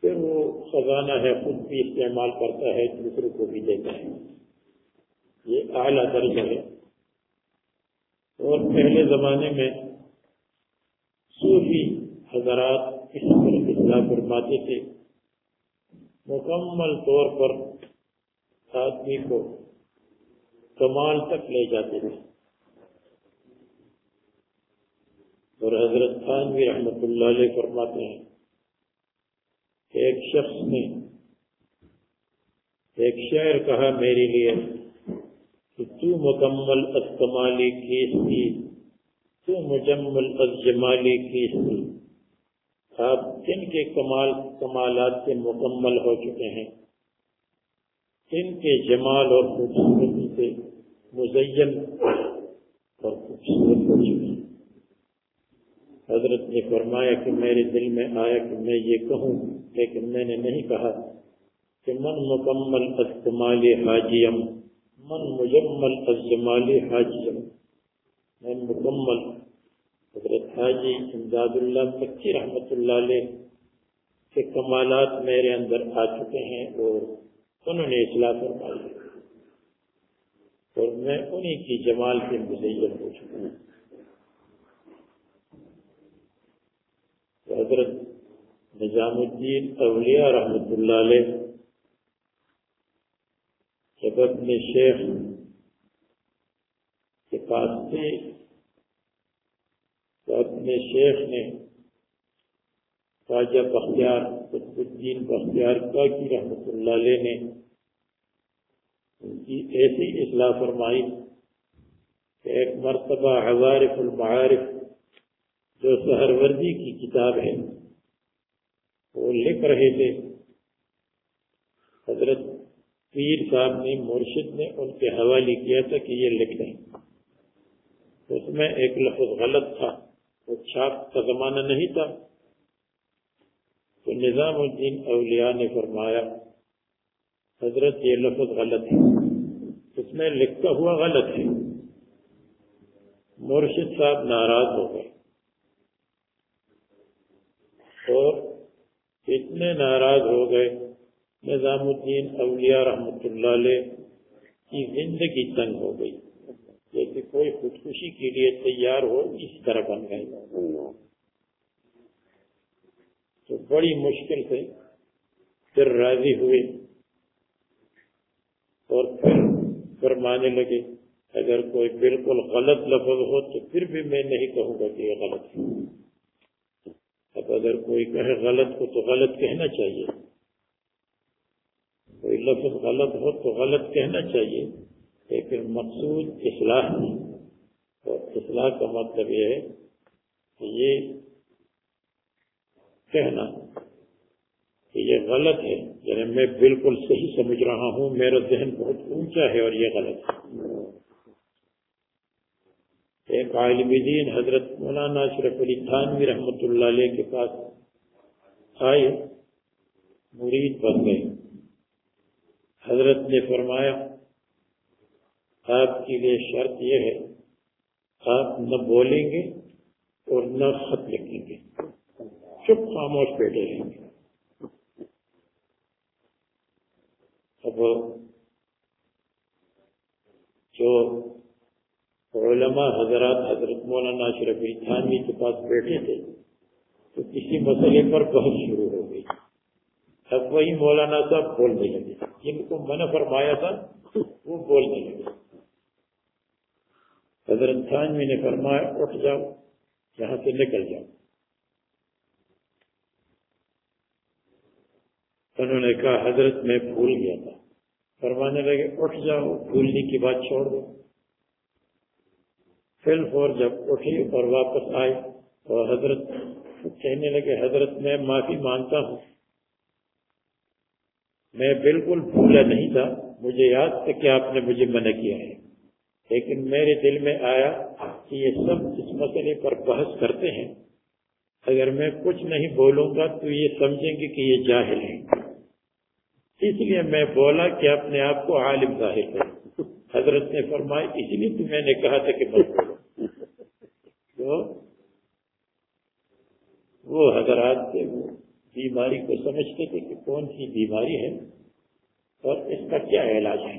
پھر وہ خزانہ ہے، خود بھی استعمال کرتا ہے، دوسروں کو بھی دیتا ہے۔ یہ اعلیٰ درجہ ہے۔ اور پہلے زمانے میں صوفی حضرات اس طرح اطلاع فرماتے تھے۔ مکمل طور پر آدمی کو کمال تک لے جاتے تھے۔ اور حضرت خانوی رحمت اللہ علیہ فرماتے ہیں کہ ایک شخص نے ایک شعر کہا، میرے لیے کہ تو مکمل از کمالی کیستی تو مجمل از جمالی کیستی آپ جن کے کمال، کمالات سے مکمل ہو چکے ہیں۔ ان کے جمال اور خوبصورتی سے مزین اور خوبصورت ہو چکے ہیں۔ حضرت نے فرمایا کہ میرے دل میں آیا کہ میں یہ کہوں، لیکن میں نے نہیں کہا کہ من مکمل از کمال حاجیم من مجمل از جمال حاجیم میں مکمل حضرت حاجی امداد اللہ مکی رحمت اللہ علیہ کے کمالات میرے اندر آ چکے ہیں اور انہوں نے اصلاح فرمائی اور میں انہی کی جمال کے مزین ہو چکا ہوں۔ حضرت نظام الدین اولیاء رحمت اللہ علیہ جب اپنے شیخ کے پاس تھے تو اپنے شیخ نے خواجہ بختیار، قطب الدین بختیار کا کی رحمت اللہ علیہ نے ان کی ایسی اصلاح فرمائی کہ ایک مرتبہ عوارف المعارف جو سہروردی کی کتاب ہے، وہ لکھ رہے تھے۔ حضرت پیر صاحب نے مرشد نے ان کے حوالے کیا تھا کہ یہ لکھ اس میں ایک لفظ غلط تھا، وہ چھاپ کا زمانہ نہیں تھا۔ تو نظام الدین اولیاء نے فرمایا، حضرت یہ لفظ غلط ہے۔ اس میں لکھتا ہوا غلط ہے۔ مرشد صاحب ناراض ہو گئے۔ اور اتنے ناراض ہو گئے نظام الدین اولیاء رحمت اللہ علیہ کی زندگی تنگ ہو گئی۔ جیسے کوئی خودکشی کے لیے تیار ہو، اس طرح بن گئے۔ تو بڑی مشکل سے پھر راضی ہوئے۔ اور پھر فرمانے لگے، اگر کوئی بالکل غلط لفظ ہو تو پھر بھی میں نہیں کہوں گا کہ یہ غلط ہے۔ اب اگر کوئی کہے غلط ہو تو غلط کہنا چاہیے۔ کوئی لفظ غلط ہو تو غلط کہنا چاہیے، لیکن مقصود اصلاح نہیں۔ اور اصلاح کا مطلب یہ ہے کہ یہ کہنا کہ یہ غلط ہے۔ یعنی میں بالکل صحیح سمجھ رہا ہوں، میرا ذہن بہت اونچا ہے اور یہ غلط ہے۔ ایک عالم دین حضرت مولانا اشرف علی تھانوی رحمۃ اللہ علیہ کے پاس آئے، مرید بن گئے۔ حضرت نے فرمایا، آپ کے لیے شرط یہ ہے، آپ نہ بولیں گے اور نہ خط لکھیں گے۔ چپ خاموش بیٹھے رہیں گے۔ اب جو علماء حضرات حضرت مولانا اشرف تھانوی کے پاس بیٹھے تھے، تو کسی مسئلے پر بحث شروع اب وہی مولانا صاحب بولنے لگے۔ جن کو منع فرمایا تھا، وہ بولنے لگے۔ حضرت تھانوی نے فرمایا، اٹھ جاؤ، یہاں سے نکل جاؤ۔ انہوں نے کہا، حضرت میں بھول گیا تھا۔ فرمانے لگے، اٹھ جاؤ، بھولنے کی بات چھوڑ دو۔ فل فور جب اٹھی اور واپس آئے اور حضرت کہنے لگے، حضرت میں معافی مانگتا ہوں۔ میں بالکل بھولا نہیں تھا، مجھے یاد تھا کہ آپ نے مجھے منع کیا ہے۔ لیکن میرے دل میں آیا کہ یہ سب اس مسئلے پر بحث کرتے ہیں۔ اگر میں کچھ نہیں بولوں گا تو یہ سمجھیں گے کہ یہ جاہل ہیں۔ اس لیے میں بولا کہ اپنے آپ کو عالم ظاہر کروں۔ حضرت نے فرمایا، اس لیے تو میں نے کہا تھا کہ بس۔ تو وہ حضرات سے وہ بیماری کو سمجھتے تھے کہ کون سی بیماری ہے اور اس کا کیا علاج ہے؟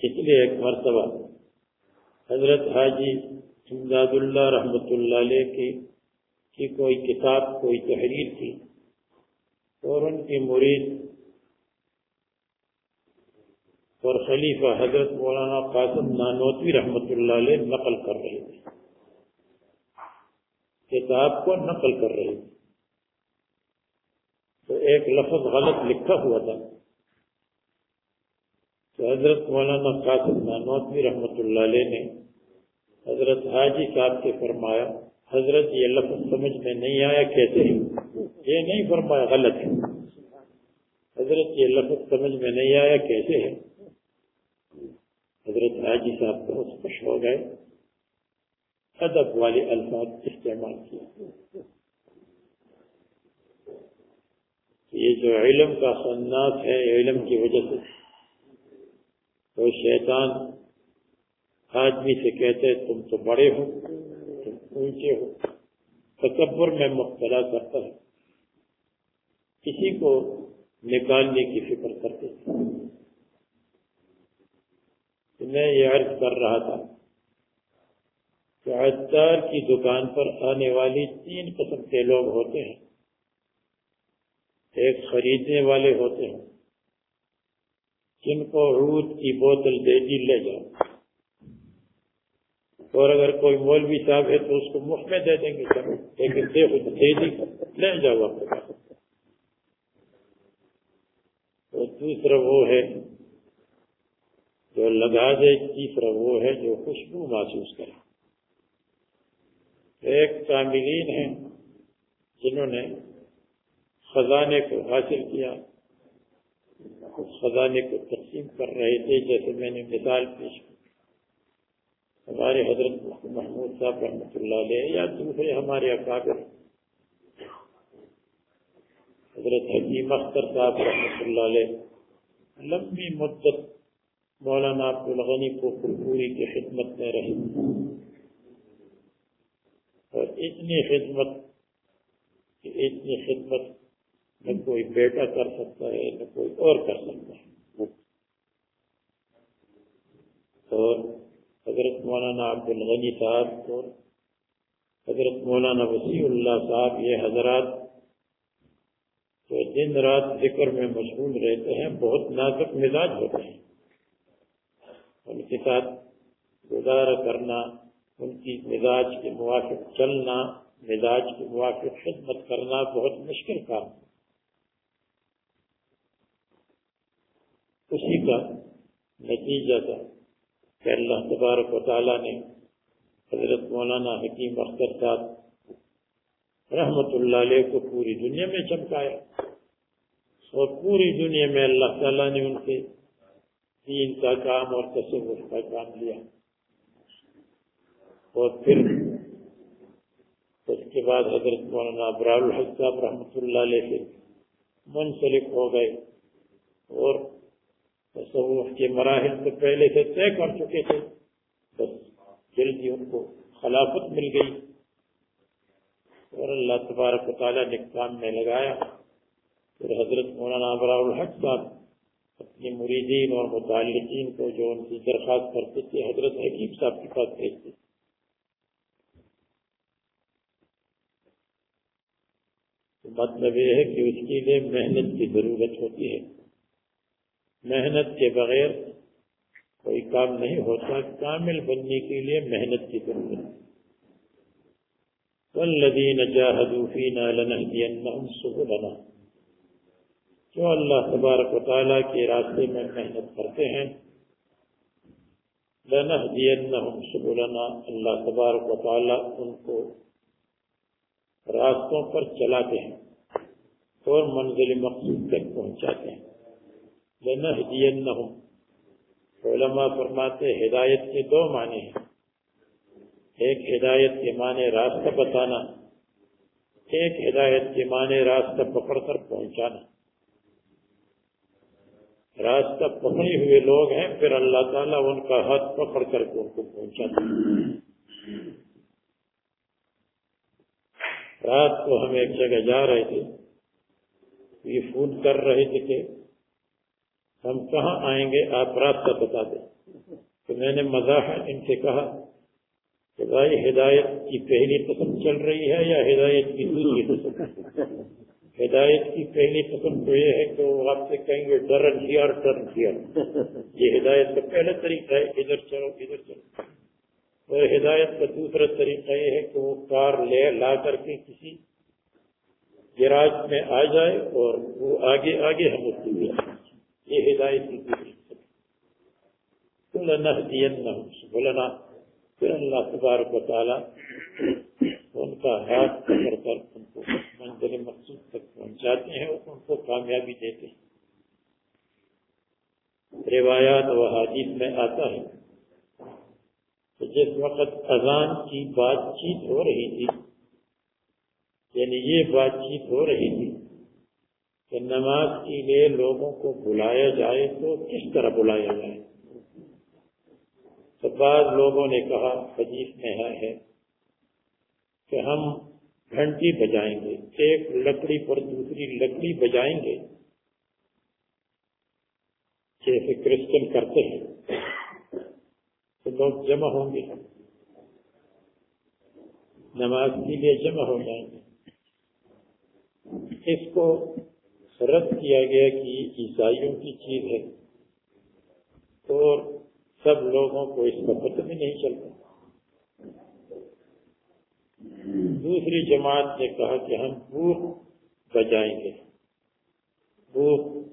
اس لیے ایک مرتبہ حضرت حاجی امداد اللہ رحمت اللہ علیہ کی کی کوئی کتاب، کوئی تحریر تھی اور ان کی مرید اور خلیفہ حضرت مولانا قاسم نانوتوی رحمۃ اللہ علیہ نقل کر رہے تھے۔ کتاب کو نقل کر رہے تھے تو ایک لفظ غلط لکھا ہوا تھا۔ تو حضرت مولانا قاسم نانوتوی رحمۃ اللہ علیہ نے حضرت حاجی صاحب سے فرمایا، حضرت یہ لفظ سمجھ میں نہیں آیا، کیسے؟ یہ نہیں فرمایا، غلط ہے۔ حضرت یہ لفظ سمجھ میں نہیں آیا، کیسے ہے؟ حضرت حاجی صاحب بہت خوش ہو گئے۔ ادب والے الفاظ استعمال کیا۔ یہ جو علم کا خناس ہے علم کی وجہ سے۔ تو شیطان آدمی سے کہتے تم تو بڑے ہو، تم اونچے ہو، تکبر میں مبتلا کرتا ہے۔ کسی کو نکالنے کی فکر کرتے میں یہ عرض کر رہا تھا۔ کہ عطار کی دکان پر آنے والی تین قسم کے لوگ ہوتے ہیں۔ ایک خریدنے والے ہوتے ہیں۔ جن کو عود کی بوتل دے دی، لے جاؤ۔ اور اگر کوئی مولوی صاحب ہے تو اس کو مفت میں دے دیں گے۔ لیکن دے دی، لے جاؤ آپ اور دوسرا وہ ہے، جو لگا دے، تیسرا وہ ہے جو خوشبو محسوس کرے۔ ایک کاملین ہیں جنہوں نے خزانے کو حاصل کیا خزانے کو تقسیم کر رہے تھے، جیسے میں نے مثال پیش کی۔ ہمارے حضرت محمود صاحب رحمۃ اللہ علیہ یا دوسرے ہمارے اکابر حضرت حکیم اختر صاحب رحمۃ اللہ علیہ لمبی مدت مولانا عبد الغنی کو پوری کی خدمت میں رہی اور اتنی خدمت اتنی خدمت نہ کوئی بیٹا کر سکتا ہے، نہ کوئی اور کر سکتا ہے۔ اور حضرت مولانا عبد الغنی صاحب اور حضرت مولانا وسیع اللہ صاحب، یہ حضرات جو دن رات ذکر میں مشغول رہتے ہیں، بہت نازک مزاج ہوتے ہیں۔ ان کے ساتھ گزارا کرنا ان کی مزاج کے موافق چلنا، مزاج کے موافق خدمت کرنا بہت مشکل کام اسی کا نتیجہ تھا کہ اللہ تبارک و تعالیٰ نے حضرت مولانا حکیم اختر صاحب رحمت اللہ علیہ کو پوری دنیا میں چمکایا۔ اور پوری دنیا میں اللہ تعالیٰ نے ان سے دین کا کام اور تصور کا کام لیا۔ اور پھر اس کے بعد حضرت مولانا ابرال الحق صاحب رحمۃ اللہ علیہ سے منسلک ہو گئے اور تصوف کے مراحل سے پہلے سے طے کر چکے تھے۔ بس جلدی ان کو خلافت مل گئی اور اللہ تبارک و تعالیٰ نے کام میں لگایا۔ پھر حضرت مولانا ابرا الحق صاحب اپنے مریدین اور متعلقین کو جو ان کی درخواست کرتے تھے، حضرت حکیم صاحب کے پاس بھیجتے تھے۔ مطلب یہ ہے کہ اس کے لیے محنت کی ضرورت ہوتی ہے۔ محنت کے بغیر کوئی کام نہیں ہوتا، کامل بننے کے لیے محنت کی ضرورت والذین جاہدوا فینا لنہدینہم سبلنا۔ جو اللہ تبارک و تعالیٰ کے راستے میں محنت کرتے ہیں لنہدینہم سبلنا۔ اللہ تبارک و تعالیٰ ان کو راستوں پر چلاتے ہیں۔ اور منزل مقصود تک پہنچاتے ہیں۔ لنہدینہم علماء فرماتے ہدایت کے دو معنی ہیں۔ ایک ہدایت کے معنی راستہ بتانا، ایک ہدایت کے معنی راستہ پکڑ کر پہنچانا۔ راستہ پکڑے ہوئے لوگ ہیں، پھر اللہ تعالیٰ ان کا ہاتھ پکڑ کر کے ان کو پہنچاتا رات کو ہم ایک جگہ جا رہے تھے۔ یہ فون کر رہے تھے کہ ہم کہاں آئیں گے؟ آپ راستہ بتا دیں۔ تو میں نے مزاح ان سے کہا کہ بھائی ہدایت کی پہلی قسم چل رہی ہے یا ہدایت کی دوسری قسم؟ ہدایت کی پہلی قسم تو یہ ہے کہ وہ آپ سے کہیں گے ڈرن ہیئر ٹرن ہیئر یہ ہدایت کا پہلا طریقہ ہے، ادھر چلو ادھر چلو۔ اور ہدایت کا دوسرا طریقہ یہ ہے کہ وہ کار لے، لا کر کے کسی گراج میں آ جائے اور وہ آگے آگے ہم اس کو یہ ہدایت کی دوسری بولنا پھر اللہ تبارک و تعالیٰ ان کا ہاتھ پکڑ کر ان کو منزل مقصود تک پہنچاتے ہیں اور ان کو کامیابی دیتے ہیں۔ روایات و حادث میں آتا ہے کہ جس وقت اذان کی بات چیت ہو رہی تھی یعنی یہ بات چیت ہو رہی تھی کہ نماز کے لیے لوگوں کو بلایا جائے تو کس طرح بلایا جائے؟ تو بعض لوگوں نے کہا، حدیث میں ہے کہ ہم گھنٹی بجائیں گے، ایک لکڑی پر دوسری لکڑی بجائیں گے، جیسے کرسچن کرتے ہیں، تو لوگ جمع ہوں گے۔ نماز کے لیے جمع ہو جائیں گے۔ اس کو رد کیا گیا کہ عیسائیوں کی چیز ہے۔ اور سب لوگوں کو اس کا پتہ بھی نہیں چلتا۔ دوسری جماعت نے کہا کہ ہم بھوک بجائیں گے۔ بھوک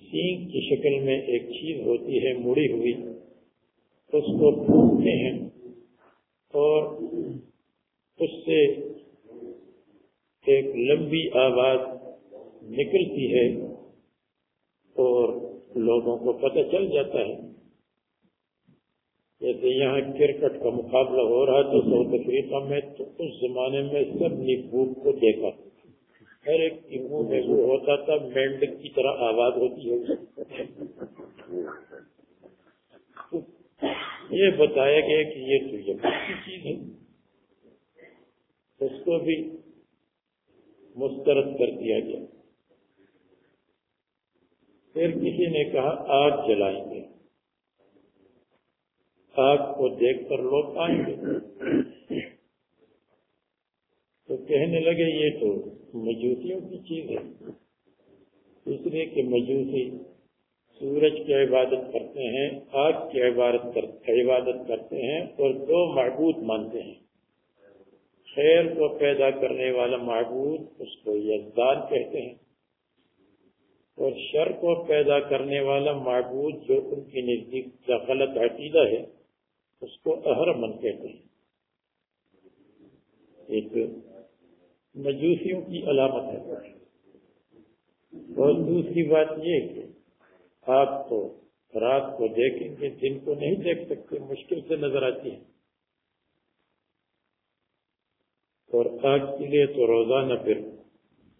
سینگ کی شکل میں ایک چیز ہوتی ہے، مڑی ہوئی۔ اس کو پھونکتے ہیں اور اس سے ایک لمبی آواز نکلتی ہے اور لوگوں کو پتہ چل جاتا ہے۔ جیسے یہاں کرکٹ کا مقابلہ ہو رہا تھا ساؤتھ افریقہ میں تو اس زمانے میں سب نے بھوک کو دیکھا۔ ہر ایک کی منہ میں وہ ہوتا تھا مینڈک کی طرح آواز ہوتی ہے۔ یہ بتایا گیا کہ یہ تو یہ چیز ہے۔ اس کو بھی مسترد کر دیا گیا۔ پھر کسی نے کہا، آگ جلائیں گے۔ آگ کو دیکھ کر لوگ آئیں گے۔ تو کہنے لگے، یہ تو مجوسیوں کی چیز ہے۔ اس لیے کہ مجوسی سورج کی عبادت کرتے ہیں، آگ کی عبادت عبادت کرتے ہیں اور دو معبود مانتے ہیں۔ خیر کو پیدا کرنے والا معبود اس کو یزدان کہتے ہیں۔ اور شر کو پیدا کرنے والا معبود جو ان کی نزدیک کا غلط عقیدہ ہے، اس کو اہرمن کہتے ہیں۔ ایک مجوسیوں کی علامت ہے۔ اور دوسری بات یہ کہ آپ کو رات کو دیکھیں گے، دن کو نہیں دیکھ سکتے، مشکل سے نظر آتی ہے۔ اور آگ کے لیے تو روزانہ پھر،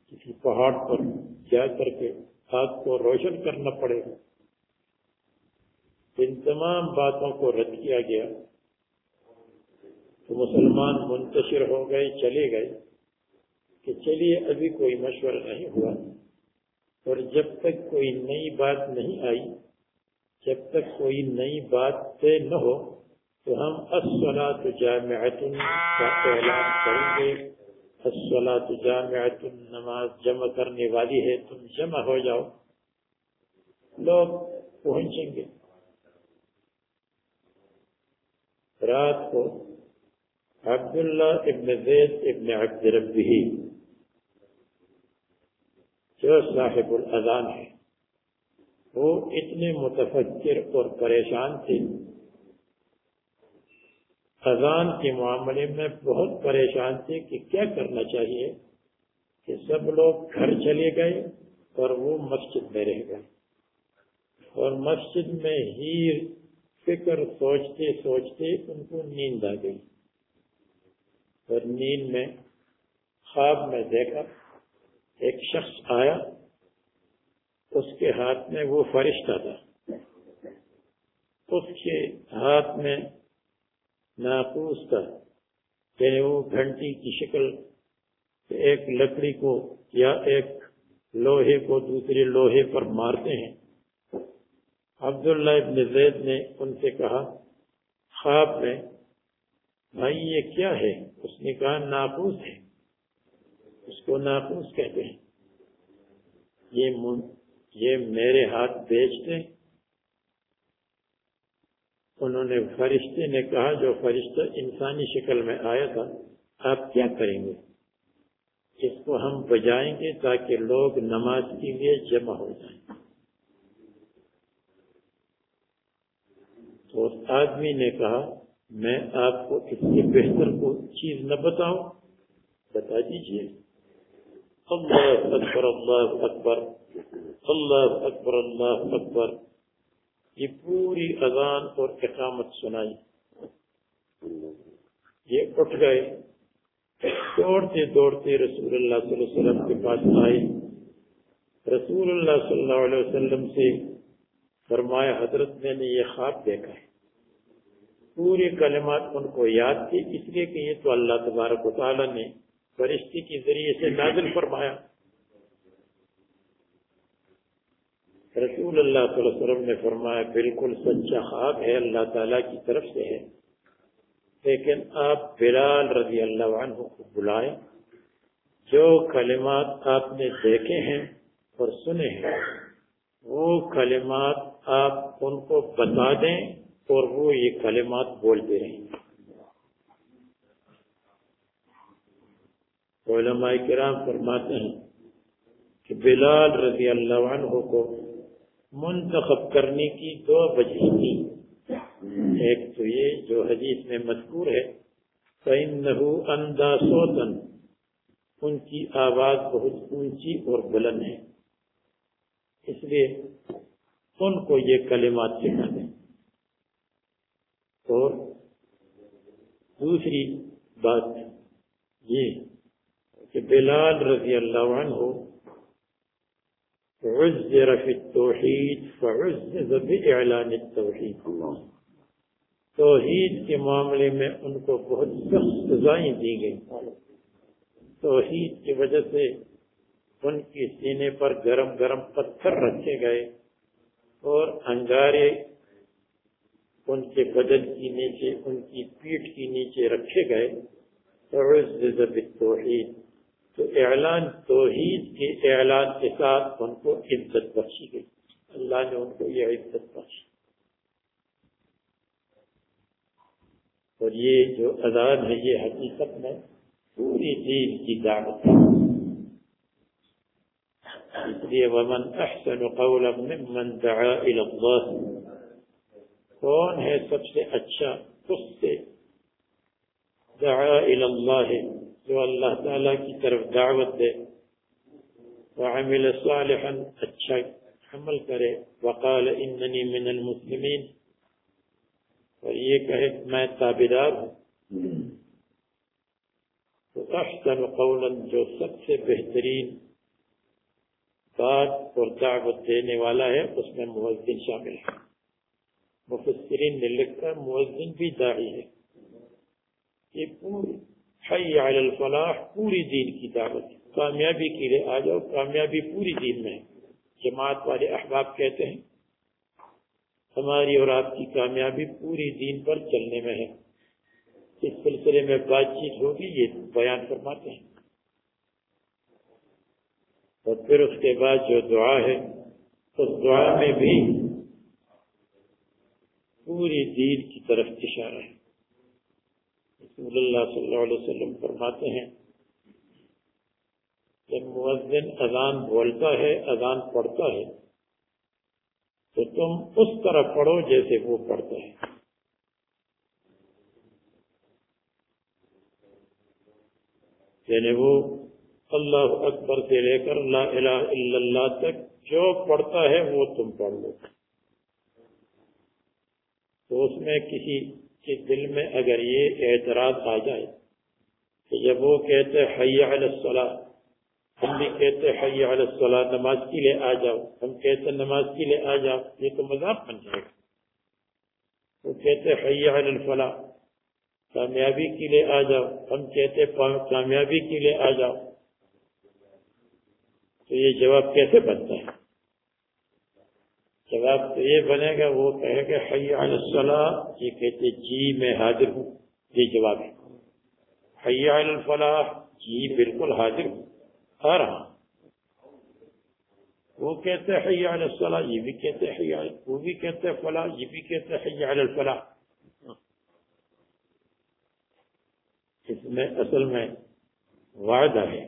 کسی پہاڑ پر جا کر کے آگ کو روشن کرنا پڑے گا۔ ان تمام باتوں کو رد کیا گیا۔ تو مسلمان منتشر ہو گئے، چلے گئے کہ چلیے، ابھی کوئی مشورہ نہیں ہوا۔ اور جب تک کوئی نئی بات نہیں آئی، جب تک کوئی نئی بات طے نہ ہو تو ہم اسلات جامعت کا اعلان کریں گے۔ اسلات جامعت نماز جمع کرنے والی ہے، تم جمع ہو جاؤ۔ لوگ پہنچیں گے۔ رات کو عبداللہ ابن زید ابن عبد ربی، جو صاحب الاذان ہے، وہ اتنے متفکر اور پریشان تھے۔ اذان کے معاملے میں بہت پریشان تھے کہ کیا کرنا چاہیے کہ سب لوگ گھر چلے گئے اور وہ مسجد میں رہ گئے۔ اور مسجد میں ہی فکر سوچتے سوچتے ان کو نیند آ گئی۔ اور نیند میں خواب میں دیکھا، ایک شخص آیا، اس کے ہاتھ میں وہ فرشتہ تھا۔ اس کے ہاتھ میں ناپوس تھا۔ یعنی وہ گھنٹی کی شکل ایک لکڑی کو یا ایک لوہے کو دوسرے لوہے پر مارتے ہیں۔ عبداللہ ابن زید نے ان سے کہا، خواب میں، بھائی یہ کیا ہے؟ اس نے کہا ناپوس ہے۔ اس کو ناخوس کہتے ہیں۔ یہ یہ میرے ہاتھ بیچتے انہوں نے فرشتے نے کہا جو فرشتہ انسانی شکل میں آیا تھا، آپ کیا کریں گے؟ اس کو ہم بجائیں گے تاکہ لوگ نماز کے لیے جمع ہو جائیں۔ تو اس آدمی نے کہا، میں آپ کو اس سے بہتر کو چیز نہ بتاؤں۔ بتا دیجیے اللہ اکبر اللہ اکبر اللہ اکبر اللہ اکبر۔ یہ پوری اذان اور اقامت سنائی۔ یہ اٹھ گئے۔ دوڑتے دوڑتے رسول اللہ صلی اللہ علیہ وسلم کے پاس آئے۔ رسول اللہ صلی اللہ علیہ وسلم سے فرمایا، حضرت میں نے یہ خواب دیکھا ہے۔ پوری کلمات ان کو یاد تھی، اس لیے کہ یہ تو اللہ تبارک و تعالیٰ نے فرشتے کے ذریعے سے نازل فرمایا۔ رسول اللہ صلی اللہ علیہ وسلم نے فرمایا، بالکل سچا خواب ہے، اللہ تعالیٰ کی طرف سے ہے۔ لیکن آپ بلال رضی اللہ عنہ کو بلائیں، جو کلمات آپ نے دیکھے ہیں اور سنے ہیں، وہ کلمات آپ ان کو بتا دیں اور وہ یہ کلمات بولتے رہیں۔ علماء کرام فرماتے ہیں کہ بلال رضی اللہ عنہ کو منتخب کرنے کی دو وجہ تھی۔ ایک تو یہ جو حدیث میں مذکور ہے، فَإِنَّهُ أَنْدَى سَوْتًا ان کی آواز بہت اونچی اور بلند ہے۔ اس لیے ان کو یہ کلمات سکھا دیں اور دوسری بات یہ کہ بلال رضی اللہ عنہ عزر في التوحید فعزز بإعلان التوحید۔ توحید کے معاملے میں ان کو بہت سخت سزائیں دی گئی توحید کی وجہ سے ان کی سینے پر گرم گرم پتھر رکھے گئے اور انگارے ان کے بدن کی نیچے ان کی پیٹ کی نیچے رکھے گئے۔ بالتوحید تو اعلان توحید کے اعلان کے ساتھ ان کو عزت بخشی گئی۔ اللہ نے ان کو یہ عزت بخشی۔ اور یہ جو اذان ہے، یہ حقیقت میں پوری دین کی دعوت ہے۔ اس لیے ومن احسن قولا ممن دعا الى اللہ کون ہے سب سے اچھا؟ اس سے دعا الى اللہ جو اللہ تعالیٰ کی طرف دعوت دے وعمل صالحا اچھا عمل کرے۔ وقال اننی من المسلمین۔ اور یہ کہے، میں تابدار ہوں۔ تو احسن قولا جو سب سے بہترین بات اور دعوت دینے والا ہے، اس میں مؤذن شامل ہے۔ مفسرین نے لکھا، مؤذن بھی داعی ہے۔ یہ پوری حی علی الفلاح، پوری دین کی دعوت۔ کامیابی کے لیے آ جاؤ، کامیابی پوری دین میں جماعت والے احباب کہتے ہیں، ہماری اور آپ کی کامیابی پوری دین پر چلنے میں ہے۔ اس سلسلے میں بات چیت ہوگی، یہ بیان فرماتے ہیں۔ اور پھر اس کے بعد جو دعا ہے، اس دعا میں بھی پوری دین کی طرف اشارہ ہے۔ رسول اللہ صلی اللہ علیہ وسلم فرماتے ہیں جب مؤذن اذان بولتا ہے، اذان پڑھتا ہے۔ تو تم اس طرح پڑھو جیسے وہ پڑھتا ہے۔ یعنی وہ اللہ اکبر سے لے کر لا الہ الا اللہ تک جو پڑھتا ہے وہ تم پڑھ لو۔ تو اس میں کسی کہ دل میں اگر یہ اعتراض آ جائے کہ جب وہ کہتے حی علی الصلاح ہم بھی کہتے حی علی الصلاح نماز کے لیے آ جاؤ، ہم کہتے نماز کے لیے آ جاؤ، یہ تو مذاق بن جائے گا۔ وہ کہتے حی علی الفلاح، کامیابی کے لیے آ جاؤ، ہم کہتے کامیابی کے لیے آ جاؤ۔ تو یہ جواب کیسے بنتا ہے؟ جواب تو یہ بنے گا وہ کہے گا حی علی الصلاح یہ کہتے جی میں حاضر ہوں یہ جواب ہے حی علی الفلاح جی بالکل حاضر ہوں آ رہا وہ کہتے ہیں حی علی الصلاح یہ بھی کہتے ہیں حی علی وہ بھی کہتے ہیں فلاح یہ بھی کہتے ہیں حی علی الفلاح اس میں اصل میں وعدہ ہے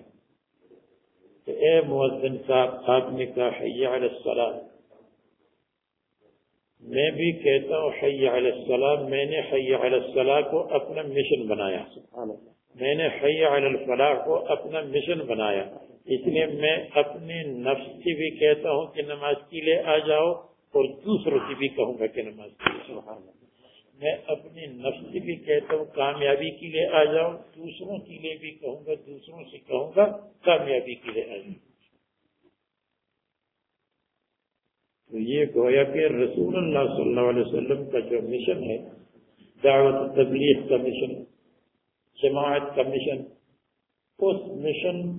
میں بھی کہتا ہوں حی علی السلام، میں نے حی علی الصلاح کو اپنا مشن بنایا۔ میں نے حی علی الفلاح کو اپنا مشن بنایا۔ اس لیے میں اپنے نفس کی بھی کہتا ہوں کہ نماز کے لیے آ جاؤ اور دوسروں کی بھی کہوں گا کہ نماز کے لیے۔ میں اپنے نفس کی بھی کہتا ہوں کامیابی کے لیے آ جاؤ، دوسروں کے لیے بھی کہوں گا، دوسروں سے کہوں گا کامیابی کے لیے آ جاؤ۔ تو یہ گویا کہ رسول اللہ صلی اللہ علیہ وسلم کا جو مشن ہے، دعوت تبلیغ کا مشن، جماعت کا مشن، اس مشن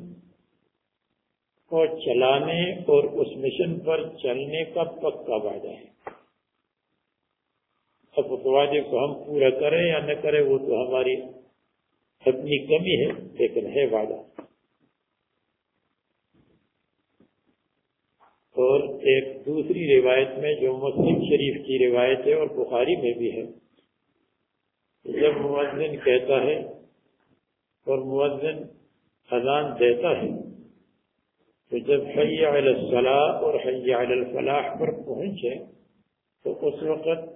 کو چلانے اور اس مشن پر چلنے کا پکا وعدہ ہے۔ اب اس وعدے کو ہم پورا کریں یا نہ کریں، وہ تو ہماری اپنی کمی ہے، لیکن ہے وعدہ۔ اور ایک دوسری روایت میں جو مسلم شریف کی روایت ہے اور بخاری میں بھی ہے۔ جب مؤذن کہتا ہے اور مؤذن اذان دیتا ہے، تو جب حی علی الصلاح اور حی علی الفلاح پر پہنچے، تو اس وقت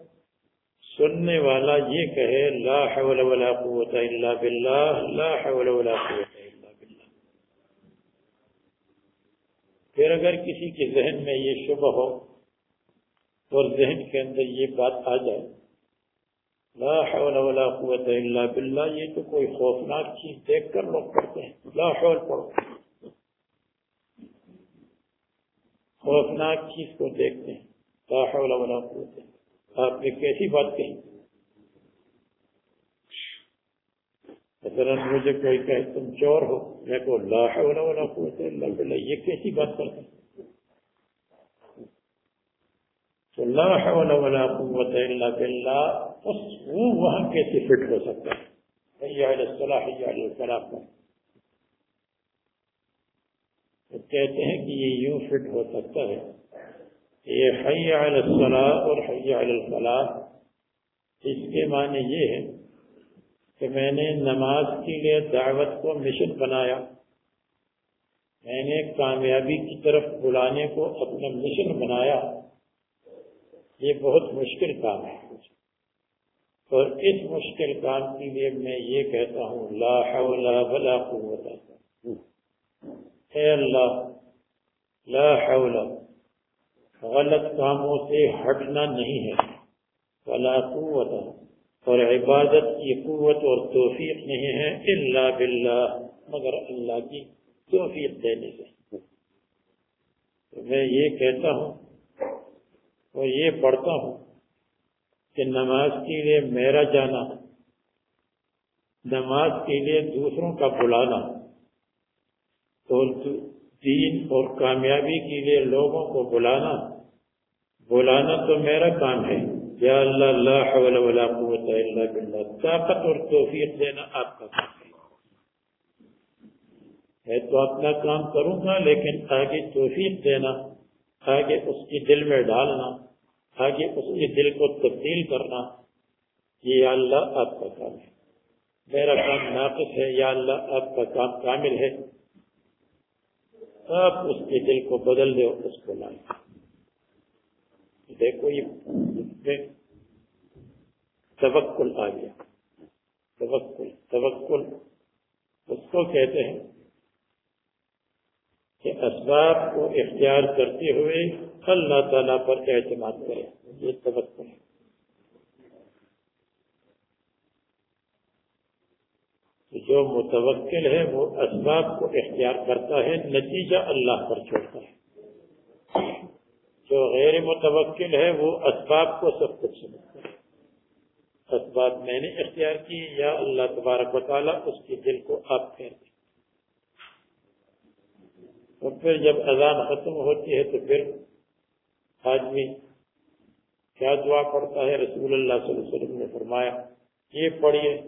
سننے والا یہ کہے، لا حول ولا قوت الا باللہ، لا حول ولا قوت پھر اگر کسی کے ذہن میں یہ شبہ ہو اور ذہن کے اندر یہ بات آ جائے، لا حول ولا قوت الا باللہ، یہ تو کوئی خوفناک چیز دیکھ کر لوگ پڑھتے ہیں۔ لا حول پڑھو خوفناک چیز کو دیکھتے ہیں۔ لا حول ولا قوت۔ آپ نے کیسی بات کہی؟ مثلا مجھے کوئی کہے، تم چور ہو۔ میں کو لا حول ولا قوت الا باللہ، یہ کیسی بات کرتے تو لا حول ولا قوت الا باللہ اس وہ وہاں کیسے فٹ ہو سکتا ہے؟ حی علی الصلاح حی علی الفلاح پر تو کہتے ہیں کہ یہ یوں فٹ ہو سکتا ہے یہ حی علی الصلاح اور حی علی الفلاح، اس کے معنی یہ ہے کہ میں نے نماز کے لیے دعوت کو مشن بنایا۔ میں نے کامیابی کی طرف بلانے کو اپنا مشن بنایا۔ یہ بہت مشکل کام ہے۔ اور اس مشکل کام کے لیے میں یہ کہتا ہوں، لا حول ولا قوت اے اللہ، لا حول، غلط کاموں سے ہٹنا نہیں ہے۔ ولا قوت اور عبادت کی قوت اور توفیق نہیں ہے اللہ باللہ، مگر اللہ کی توفیق دینے سے۔ تو میں یہ کہتا ہوں اور یہ پڑھتا ہوں کہ نماز کے لیے میرا جانا، نماز کے لیے دوسروں کا بلانا اور دین اور کامیابی کے لیے لوگوں کو بلانا بلانا تو میرا کام ہے۔ یا اللہ لا حول ولا قوت الا باللہ۔ طاقت اور توفیق دینا آپ کا کام ہے۔ میں تو اپنا کام کروں گا، لیکن آگے توفیق دینا، آگے اس کی دل میں ڈالنا، آگے اس کے دل کو تبدیل کرنا، یہ یا اللہ آپ کا کام ہے۔ میرا کام ناقص ہے، یا اللہ آپ کا کام کامل ہے۔ آپ اس کے دل کو بدل دے اس کو لائیں۔ دیکھو، یہ توکل آ گیا۔ توکل توکل۔ اس کو کہتے ہیں کہ اسباب کو اختیار کرتے ہوئے اللہ تعالیٰ پر اعتماد کرے یہ توکل ہے۔ جو متوکل ہے، وہ اسباب کو اختیار کرتا ہے، نتیجہ اللہ پر چھوڑتا ہے۔ جو غیر متوکل ہے وہ اسباب کو سب کچھ سمجھتا ہے۔ اسباب میں نے اختیار کی یا اللہ تبارک و تعالیٰ اس کے دل کو آپ پھیر دیں اور پھر جب اذان ختم ہوتی ہے تو پھر آدمی کیا دعا پڑتا ہے؟ رسول اللہ صلی اللہ علیہ وسلم نے فرمایا، یہ پڑھیے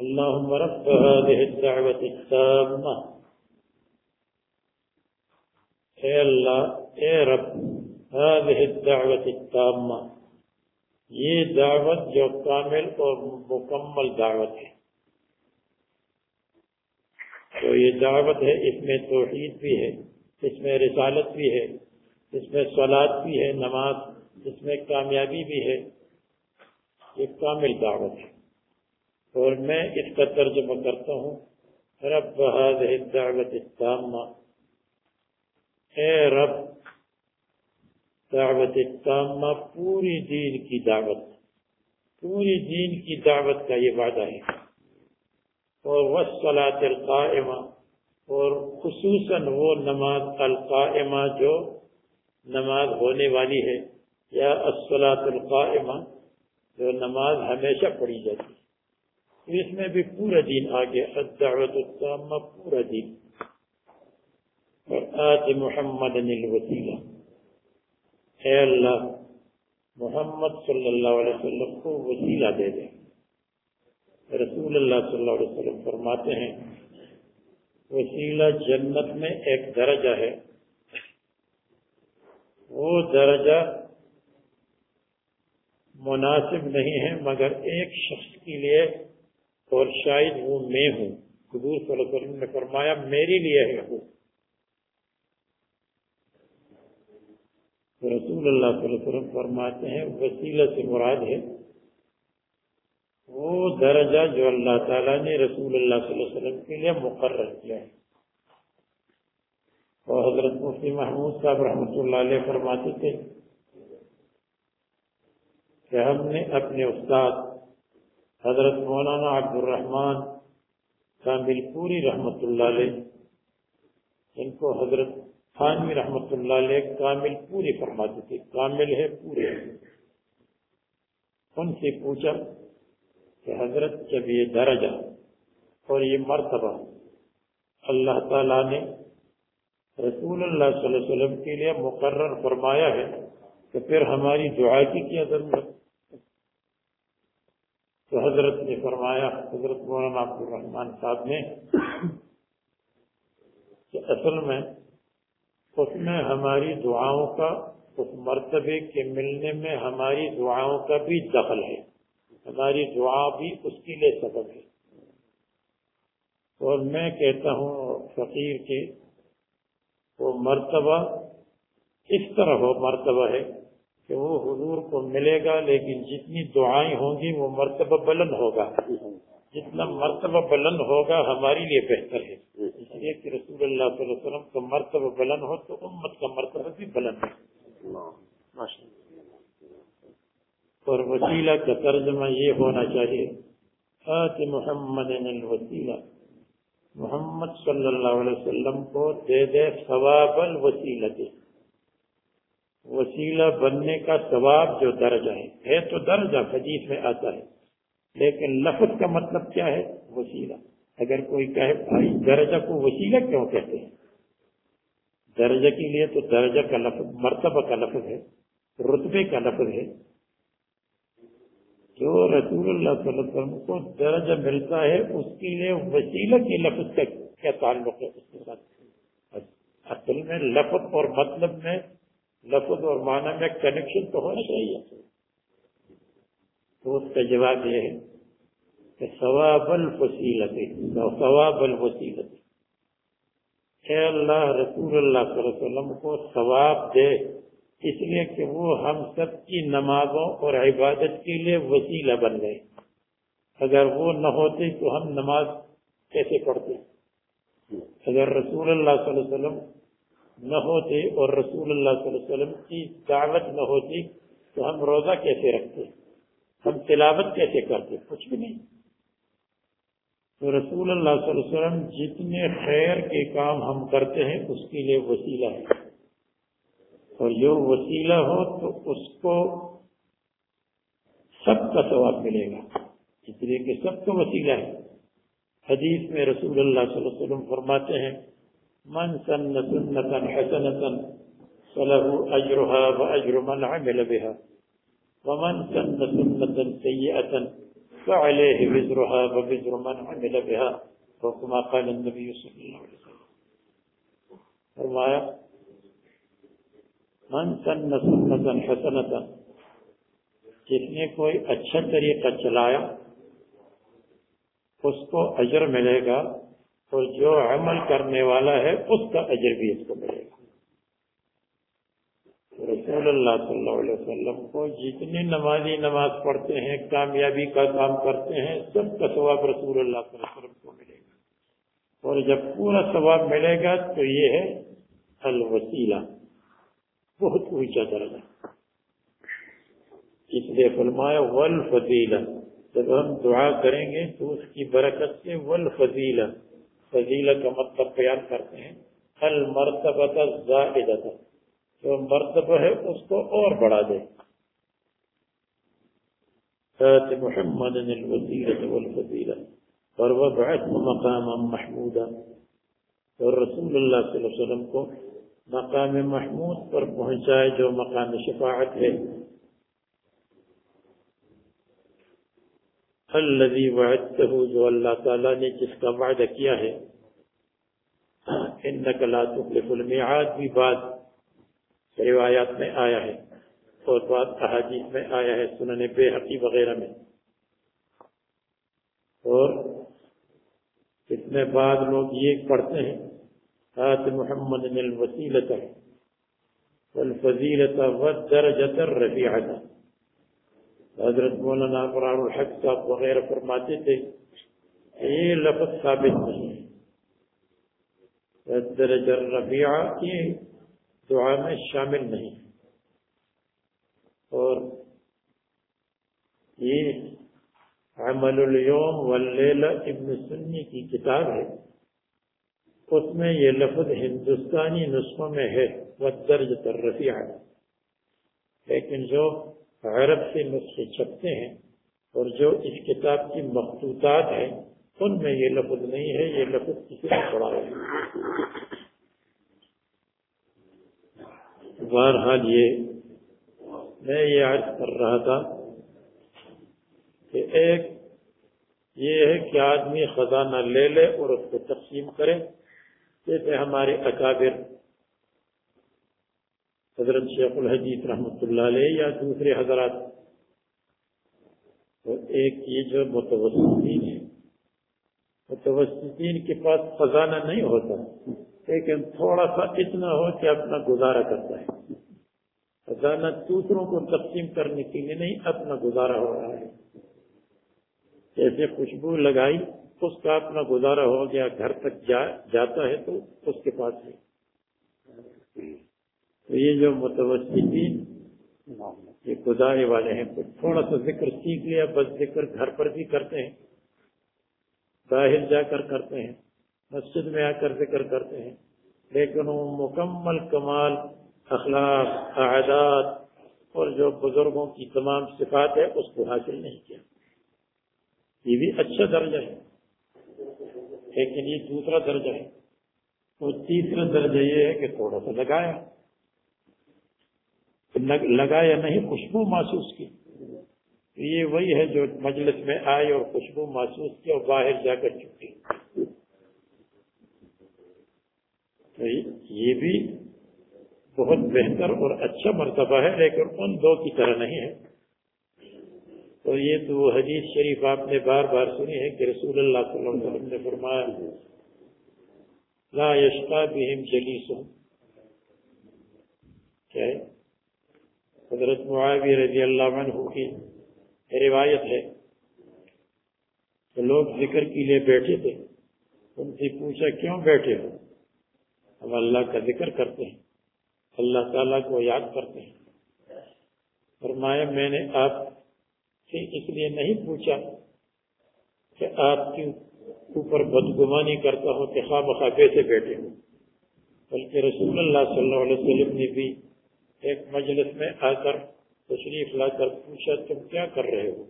اللهم رب هذه الدعوة التامة اے اللہ، اے رب هذه الدعوة التامة. یہ دعوت جو کامل اور مکمل دعوت ہے۔ تو یہ دعوت ہے، اس میں توحید بھی ہے، اس میں رسالت بھی ہے، اس میں سولاد بھی ہے، نماز، اس میں کامیابی بھی ہے۔ یہ کامل دعوت ہے۔ اور میں اس کا ترجمہ کرتا ہوں۔ رب هذه الدعوة التامة. اے رب، دعوت التامة پوری دین کی دعوت، پوری دین کی دعوت کا یہ وعدہ ہے۔ اور وسلاۃ القائمہ، اور خصوصاً وہ نماز القائمہ جو نماز ہونے والی ہے، یا الصلاۃ القائمہ جو نماز ہمیشہ پڑھی جاتی ہے۔ اس میں بھی پورا دین آگے، الدعوت التامہ، پورا دین۔ اور آت محمد الوسیلہ اے اللہ محمد صلی اللہ علیہ وسلم کو وسیلہ دے دے رسول اللہ صلی اللہ علیہ وسلم فرماتے ہیں وسیلہ جنت میں ایک درجہ ہے وہ درجہ مناسب نہیں ہے مگر ایک شخص کے لیے اور شاید وہ میں ہوں حضور صلی اللہ علیہ وسلم نے فرمایا میرے لیے ہے وہ رسول اللہ صلی اللہ علیہ وسلم فرماتے ہیں، وسیلہ سے مراد ہے، وہ درجہ جو اللہ تعالیٰ نے رسول اللہ صلی اللہ علیہ وسلم کے لیے مقرر کیا ہے۔ اور حضرت مفتی محمود صاحب رحمۃ اللہ علیہ فرماتے تھے کہ ہم نے اپنے استاد حضرت مولانا عبد الرحمن کامل پوری رحمت اللہ علیہ، ان کو حضرت خانوی رحمت اللہ علیہ کامل پوری فرماتے تھے، کامل ہے پورے ان سے پوچھا کہ حضرت جب یہ درجہ اور یہ مرتبہ اللہ تعالی نے رسول اللہ صلی اللہ علیہ وسلم کے لیے مقرر فرمایا ہے تو پھر ہماری دعا کی کیا ضرورت تو حضرت نے فرمایا، حضرت مولانا عبد الرحمان صاحب نے کہ اصل میں اس میں ہماری دعاؤں کا، اس مرتبے کے ملنے میں ہماری دعاؤں کا بھی دخل ہے۔ ہماری دعا بھی اس کے لیے سبب ہے۔ اور میں کہتا ہوں فقیر کے، وہ مرتبہ اس طرح ہو مرتبہ ہے کہ وہ حضور کو ملے گا، لیکن جتنی دعائیں ہوں گی وہ مرتبہ بلند ہوگا۔ جتنا مرتبہ بلند ہوگا ہمارے لیے بہتر ہے۔ اس لیے کہ رسول اللہ صلی اللہ علیہ وسلم کا مرتبہ بلند ہو تو امت کا مرتبہ بھی بلند ہے اور وسیلہ کا ترجمہ یہ ہونا چاہیے۔ آت محمد الوسیلہ محمد صلی اللہ علیہ وسلم کو دے دے ثواب الوسیلہ۔ دے وسیلہ بننے کا ثواب جو درجہ ہے ہے تو درجہ حدیث میں آتا ہے۔ لیکن لفظ کا مطلب کیا ہے؟ وسیلہ۔ اگر کوئی کہے، بھائی، درجہ کو وسیلہ کیوں کہتے ہیں؟ درجہ کے لیے تو درجہ کا لفظ، مرتبہ کا لفظ ہے، رتبے کا لفظ ہے۔ جو رسول اللہ صلی اللہ علیہ وسلم کو درجہ ملتا ہے، اس کے لیے وسیلہ کے لفظ کا کیا تعلق ہے؟ اس کے ساتھ۔ اصل میں لفظ اور مطلب میں، لفظ اور معنی میں کنیکشن تو ہونا چاہیے۔ تو اس کا جواب یہ ہے کہ ثواب الفصیلت ثواب الوسیلت اے اللہ، رسول اللہ صلی اللہ علیہ وسلم کو ثواب دے، اس لیے کہ وہ ہم سب کی نمازوں اور عبادت کے لیے وسیلہ بن گئے۔ اگر وہ نہ ہوتے تو ہم نماز کیسے پڑھتے؟ اگر رسول اللہ صلی اللہ علیہ وسلم نہ ہوتے اور رسول اللہ صلی اللہ علیہ وسلم کی دعوت نہ ہوتی تو ہم روزہ کیسے رکھتے؟ ہم تلاوت کیسے کرتے کچھ بھی نہیں۔ تو رسول اللہ صلی اللہ علیہ وسلم جتنے خیر کے کام ہم کرتے ہیں، اس کے لیے وسیلہ ہے۔ اور جو وسیلہ ہو تو اس کو سب کا ثواب ملے گا۔ اس لیے کہ سب کا وسیلہ ہے۔ حدیث میں رسول اللہ صلی اللہ علیہ وسلم فرماتے ہیں، من سن سنة حسنة فله أجرها وأجر من عمل بها. ومن سن سنة سيئة فعليه وزرها ووزر من عمل بها وكما قال النبي صلى الله عليه وسلم. فرمایا، من سن سنتن حسنتن جس نے کوئی اچھا طریقہ چلایا، اس کو اجر ملے گا، اور جو عمل کرنے والا ہے، اس کا اجر بھی اس کو ملے گا۔ رسول اللہ صلی اللہ علیہ وسلم کو جتنے نمازی نماز پڑھتے ہیں، کامیابی کا کام کرتے ہیں، سب کا ثواب رسول اللہ صلی اللہ علیہ وسلم کو ملے گا۔ اور جب پورا ثواب ملے گا تو یہ ہے الوسیلہ۔ بہت اونچا درجہ۔ اس لیے فرمایا ول فضیلا جب ہم دعا کریں گے تو اس کی برکت سے ول فضیلا فضیلا کا مطلب بیان کرتے ہیں۔ المرتبہ زائدہ جو مرتبہ ہے اس کو اور بڑھا دے۔ محمد الوزیرة والفضیلہ۔ اور وہ بعث مقام محمودہ اور رسول اللہ صلی اللہ علیہ وسلم کو مقام محمود پر پہنچائے جو مقام شفاعت ہے۔ الذي وعدته جو اللہ تعالیٰ نے جس کا وعدہ کیا ہے۔ انك لا تخلف الميعاد بھی بات روایات میں آیا ہے اور بات احادیث میں آیا ہے سنن بے حقی وغیرہ میں۔ اور اس میں بعد لوگ یہ پڑھتے ہیں، آت محمد الوسیلت والفضیلت والدرجت الرفیعت حضرت مولانا قرآن الحق صاحب وغیرہ فرماتے تھے، یہ لفظ ثابت نہیں ہے۔ درجہ الرفیعہ یہ دعا میں شامل نہیں۔ اور یہ عمل اليوم واللیلہ ابن سنی کی کتاب ہے۔ اس میں یہ لفظ ہندوستانی نسخوں میں ہے۔ درج تر لیکن جو عرب سے نسخے چھپتے ہیں اور جو اس کتاب کی مخطوطات ہیں، ان میں یہ لفظ نہیں ہے۔ یہ لفظ کسی نے پڑا ہے۔ بہرحال یہ میں یہ عرض کر رہا تھا کہ ایک یہ ہے کہ آدمی خزانہ لے لے اور اس کو تقسیم کرے جیسے ہمارے اکابر، حضرت شیخ الحدیث رحمۃ اللہ علیہ یا دوسرے حضرات۔ تو ایک یہ جو متوسطین ہے متوسطین کے پاس خزانہ نہیں ہوتا۔ لیکن تھوڑا سا اتنا ہو کہ اپنا گزارا کرتا ہے۔ خزانہ دوسروں کو تقسیم کرنے کے لیے نہیں، اپنا گزارا ہو رہا ہے۔ جیسے خوشبو لگائی، اس کا اپنا گزارا ہو گیا، گھر تک جا، جاتا ہے تو اس کے پاس ہے۔ تو یہ جو متوسطین، یہ گزارے والے ہیں تھوڑا سا ذکر سیکھ لیا، بس ذکر گھر پر بھی کرتے ہیں، باہر جا کر کرتے ہیں۔ مسجد میں آ کر ذکر کرتے ہیں۔ لیکن وہ مکمل کمال، اخلاق عادات اور جو بزرگوں کی تمام صفات ہے، اس کو حاصل نہیں کیا۔ یہ بھی اچھا درجہ ہے۔ لیکن یہ دوسرا درجہ ہے۔ اور تیسرا درجہ یہ ہے کہ تھوڑا سا لگایا۔ لگایا نہیں، خوشبو محسوس کی۔ یہ وہی ہے جو مجلس میں آئے اور خوشبو محسوس کی اور باہر جا کر یہ بھی بہت بہتر اور اچھا مرتبہ ہے، لیکن ان دو کی طرح نہیں ہے۔ اور یہ تو حدیث شریف آپ نے بار بار سنی ہے کہ رسول اللہ صلی اللہ علیہ وسلم نے فرمایا، لا یشقا بہم جلیسو کیا ہے؟ حضرت معاوی رضی اللہ عنہ کی روایت ہے کہ لوگ ذکر کے لیے بیٹھے تھے۔ ان سے پوچھا، کیوں بیٹھے ہو؟ ہم اللہ کا ذکر کرتے ہیں۔ اللہ تعالیٰ کو یاد کرتے ہیں۔ فرمایا، میں نے آپ سے اس لیے نہیں پوچھا کہ آپ کے اوپر بدگمانی کرتا ہوں کہ خواب خابے سے بیٹھے ہوں۔ بلکہ رسول اللہ صلی اللہ علیہ وسلم نے بھی ایک مجلس میں آ کر تشریف لا کر پوچھا، تم کیا کر رہے ہو؟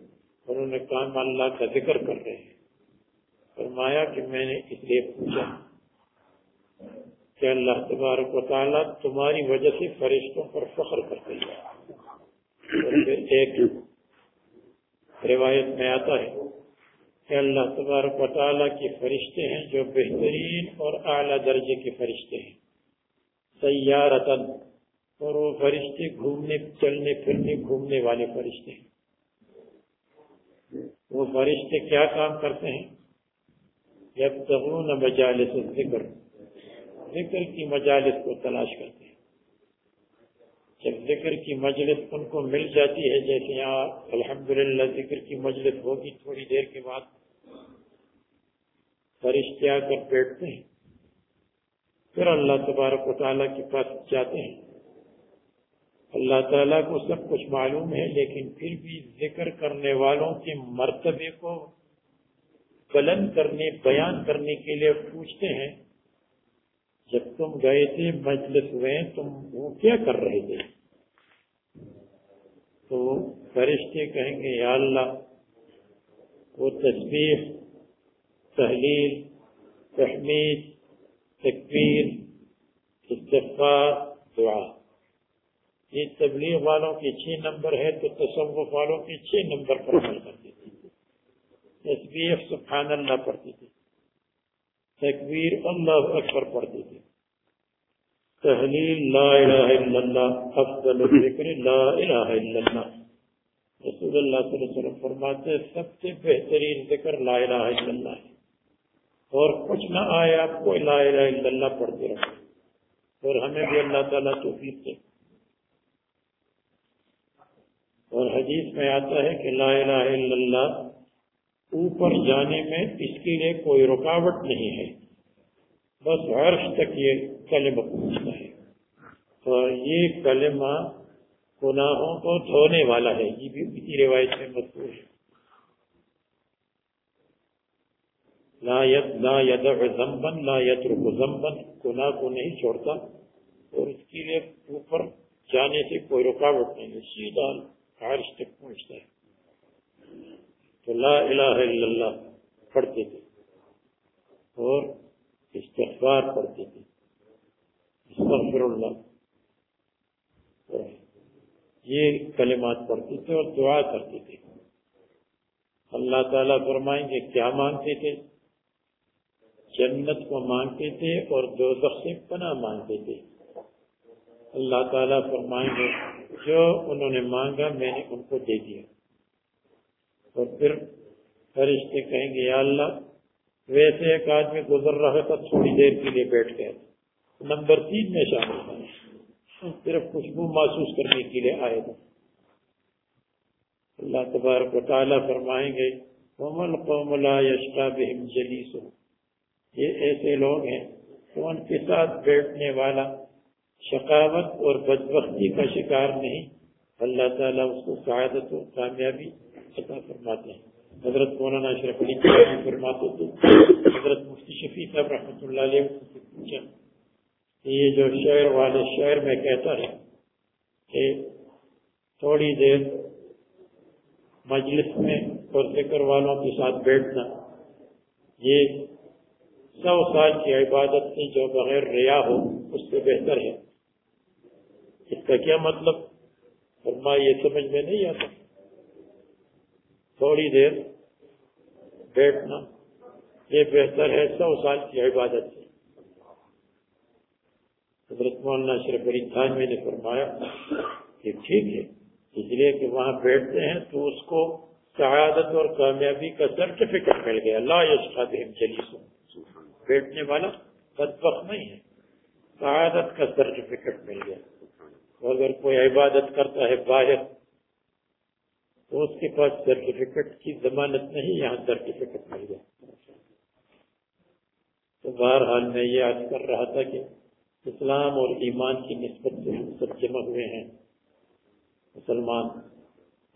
انہوں نے کام اللہ کا ذکر کر رہے ہیں۔ فرمایا کہ میں نے اس لیے پوچھا کہ اللہ تبارک و تعالیٰ تمہاری وجہ سے فرشتوں پر فخر کرتے ہیں۔ ایک روایت میں آتا ہے کہ اللہ تبارک و تعالیٰ کے فرشتے ہیں جو بہترین اور اعلیٰ درجے کے فرشتے ہیں۔ سیارتن اور وہ فرشتے گھومنے، چلنے، پھرنے، گھومنے والے فرشتے ہیں۔ وہ فرشتے کیا کام کرتے ہیں؟ جب تغون مجالس ذکر ذکر کی مجالس کو تلاش کرتے ہیں۔ جب ذکر کی مجلس ان کو مل جاتی ہے، جیسے یہاں الحمدللہ ذکر کی مجلس ہوگی تھوڑی دیر کے بعد فرشتے آ کر بیٹھتے ہیں۔ پھر اللہ تبارک و تعالیٰ کے پاس جاتے ہیں۔ اللہ تعالیٰ کو سب کچھ معلوم ہے، لیکن پھر بھی ذکر کرنے والوں کے مرتبے کو بلند کرنے، بیان کرنے کے لیے پوچھتے ہیں۔ جب تم گئے تھے، مجلس ہوئے تم وہ کیا کر رہے تھے؟ تو فرشتے کہیں گے، یا اللہ، وہ تصویر تحلیل، تحمید، تکبیر، استغفار، دعا۔ یہ تبلیغ والوں کے چھ نمبر ہے تو تصوف والوں کے چھ نمبر پر عمل کرتے تھے۔ تصویر سبحان اللہ پڑھتے تھے۔ تکبیر اللہ اکبر پڑھتے تھے۔ تحلیل لا الہ الا اللہ، افضل ذکر لا الہ الا اللہ۔ رسول اللہ صلی اللہ علیہ وسلم فرماتے ہیں، سب سے بہترین ذکر لا الہ الا اللہ ہے۔ اور کچھ نہ آئے آپ کو لا الہ الا اللہ پڑھتے رہو۔ اور ہمیں بھی اللہ تعالیٰ توفیق دے۔ اور حدیث میں آتا ہے کہ لا الہ الا اللہ اوپر جانے میں اس کے لیے کوئی رکاوٹ نہیں ہے۔ بس عرش تک یہ کلمہ پہنچتا ہے۔ اور یہ کلمہ گناہوں کو دھونے والا ہے۔ یہ بھی اسی روایت میں مشہور ہے۔ لا ید، لا یدع زمبن لا یترک زمبن گناہ کو نہیں چھوڑتا۔ اور اس کے لیے اوپر جانے سے کوئی رکاوٹ نہیں ہے۔ سیدھا عرش تک پہنچتا ہے۔ تو لا الہ الا اللہ پڑھتے تھے اور استغفار پڑھتے تھے۔ استغفر اللہ۔ یہ کلمات پڑھتے تھے اور دعا کرتے تھے۔ اللہ تعالیٰ فرمائیں گے، کیا مانگتے تھے؟ جنت کو مانگتے تھے اور دوزخ سے پناہ مانگتے تھے۔ اللہ تعالیٰ فرمائیں گے، جو انہوں نے مانگا، میں نے ان کو دے دیا۔ اور پھر فرشتے کہیں گے، یا اللہ، ویسے ایک آدمی گزر رہا تھا تھوڑی دیر کے لیے بیٹھ گیا نمبر تین میں شامل تھا۔ صرف خوشبو محسوس کرنے کے لیے آئے تھے اللہ تبارک و تعالیٰ فرمائیں گے ومن قوم لا یشقا بہم جلیسو یہ ایسے لوگ ہیں تو ان کے ساتھ بیٹھنے والا شقاوت اور بدبختی کا شکار نہیں۔ اللہ تعالیٰ اس کو سعادت و کامیابی عطا فرماتے ہیں۔ حضرت مولانا اشرف علی فرماتے تھے حضرت مفتی شفیع صاحب رحمۃ اللہ علیہ سے پوچھا یہ جو شعر والے شعر میں کہتا ہے کہ تھوڑی دیر مجلس میں اور ذکر والوں کے ساتھ بیٹھنا، یہ سو سال کی عبادت سے جو بغیر ریا ہو، اس سے بہتر ہے۔ اس کا کیا مطلب؟ فرما یہ سمجھ میں نہیں آتا۔ تھوڑی دیر بیٹھنا، یہ بہتر ہے، سو سال کی عبادت سے حضرت مولانا شرف علی تھانوی نے فرمایا کہ ٹھیک ہے، اس لیے کہ وہاں بیٹھتے ہیں تو اس کو سعادت اور کامیابی کا سرٹیفکیٹ مل گیا۔ لا یشقا بہم جلیسوں بیٹھنے والا بدبخت نہیں ہے۔ سعادت کا سرٹیفکیٹ مل گیا۔ اگر کوئی عبادت کرتا ہے باہر تو اس کے پاس سرٹیفکیٹ کی ضمانت نہیں، یہاں سرٹیفکیٹ مل گیا۔ تو بہرحال میں یہ آج کر رہا تھا کہ اسلام اور ایمان کی نسبت سے ہم سب جمع ہوئے ہیں۔ مسلمان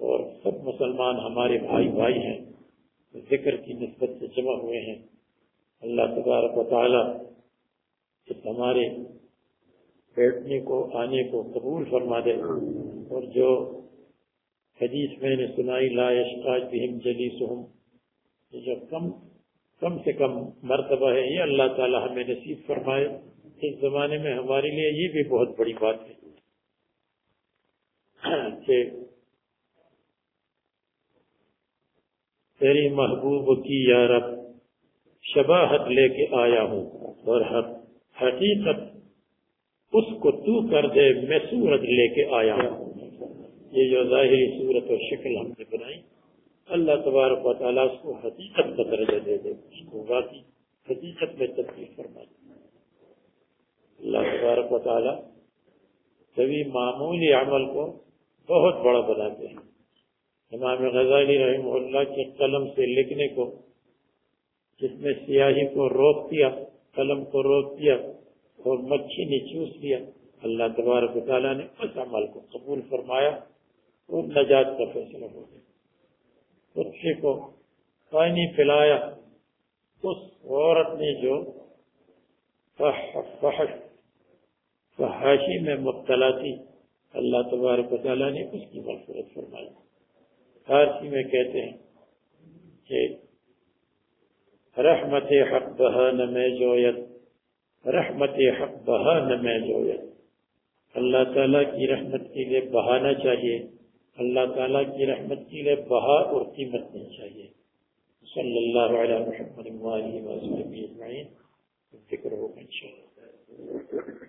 اور سب مسلمان ہمارے بھائی بھائی ہیں، ذکر کی نسبت سے جمع ہوئے ہیں۔ اللہ تبارک و تعالی اس ہمارے بیٹھنے کو، آنے کو قبول فرما دے اور جو حدیث میں نے سنائی، لا اشقاج بہم جلیسہم۔ یہ جو کم کم سے کم مرتبہ ہے، یہ اللہ تعالی ہمیں نصیب فرمائے۔ اس زمانے میں ہمارے لیے یہ بھی بہت بڑی بات ہے۔ کہ تیری محبوب کی یا رب شباہت لے کے آیا ہوں اور حقیقت اس کو تو کر دے، میں سورت لے کے آیا ہوں۔ یہ جو ظاہری صورت اور شکل ہم نے بنائی، اللہ تبارک و تعالیٰ اس کو حقیقت کا درجہ دے دے، اس کو واقعی حقیقت میں تبدیل فرما دے اللہ تبارک و تعالیٰ کبھی معمولی عمل کو بہت بڑا بناتے ہیں۔ امام غزالی رحمہ اللہ کے قلم سے لکھنے کو، جس نے سیاہی کو روک دیا، قلم کو روک دیا اور مچھی نے چوس لیا اللہ تبارک و تعالیٰ نے اس عمل کو قبول فرمایا۔ اور نجات کا فیصلہ ہو گیا۔ کتے کو پانی پلایا۔ اس عورت نے جو فحش، فحاشی میں مبتلا تھی، اللہ تبارک و تعالیٰ نے اس کی مغفرت فرمائی۔ فارسی میں کہتے ہیں کہ رحمت حق بہا نمے جویت، رحمت حق بہا نمے جویت۔ اللہ تعالیٰ کی رحمت کے لیے بہانا چاہیے۔ اللہ تعالیٰ کی رحمت کے لیے بہا اور قیمت نہیں چاہیے۔ صلی اللہ علیہ محمد اجمعین فکر ہوگا انشاءاللہ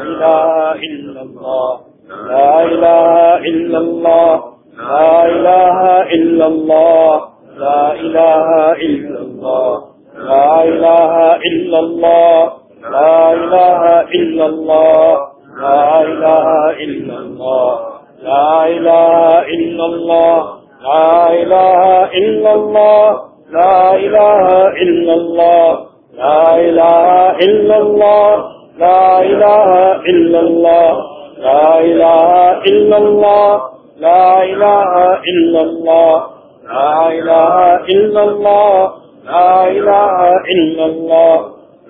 لا إله إلا الله لا إله إلا الله لا إله إلا الله لا إله إلا الله لا إله إلا الله لا إله إلا الله لا إله إلا الله لا إله إلا الله لا إله إلا الله لا إله إلا الله لا إله إلا الله لا إله إلا الله لا إله إلا الله لا إله إلا الله لا إله إلا الله لا إله إلا الله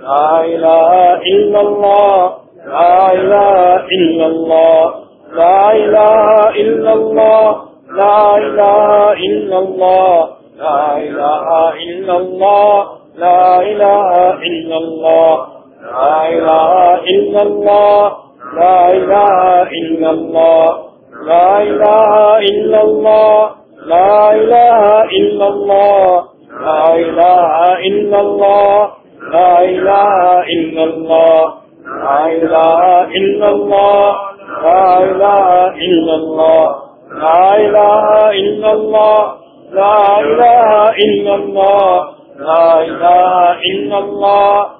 لا إله إلا الله لا إله إلا الله لا إله إلا الله لا إله إلا الله لا إله إلا الله لا إله إلا الله لا إله إلا الله لا إله إلا الله لا إله إلا الله لا إله إلا الله لا إله إلا الله لا إله إلا الله لا إله إلا الله لا إله إلا الله لا إله إلا الله لا إله إلا الله لا إله إلا الله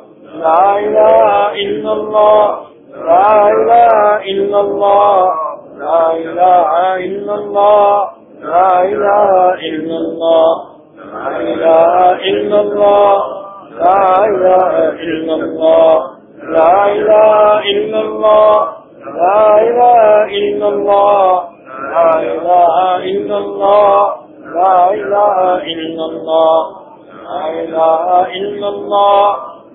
لا إله إلا الله لا إله إلا الله لا إله إلا الله لا إله إلا الله لا إله إلا الله لا إله إلا الله لا إله إلا الله لا إله إلا الله لا إله إلا الله لا إله إلا الله لا إله إلا الله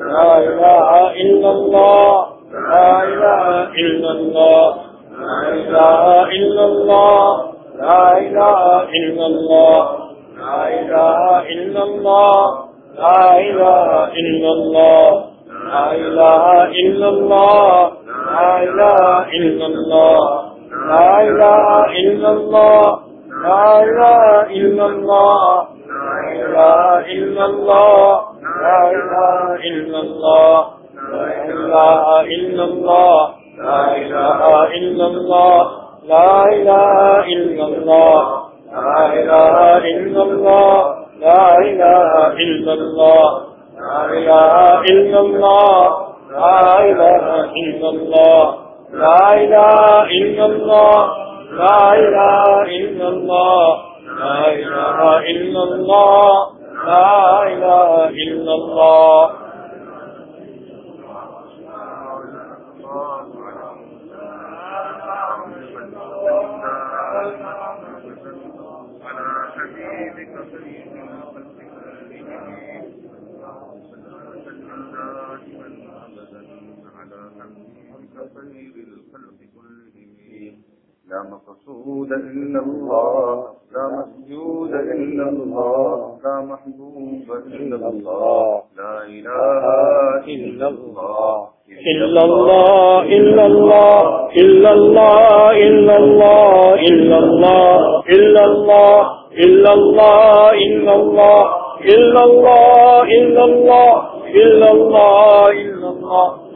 لا إله إلا الله لا إله إلا الله لا إله إلا الله لا إله إلا الله لا إله إلا الله لا إله إلا الله لا إله إلا الله لا إله إلا الله لا إله إلا الله لا إله إلا الله لا إله إلا الله لا إله إلا الله لا إله إلا الله لا إله إلا الله لا إله إلا الله لا إله إلا الله لا إله إلا الله لا إله إلا الله لا إله إلا الله لا إله إلا الله لا إله إلا الله لا إله إلا الله لا إله إلا الله. لا مقصود إلا الله لا مسجود إلا الله لا محبوب إلا الله لا إله إلا الله إلا الله إلا الله إلا الله إلا الله إلا الله إلا الله إلا الله إلا الله إلا الله إلا الله إلا الله إلا الله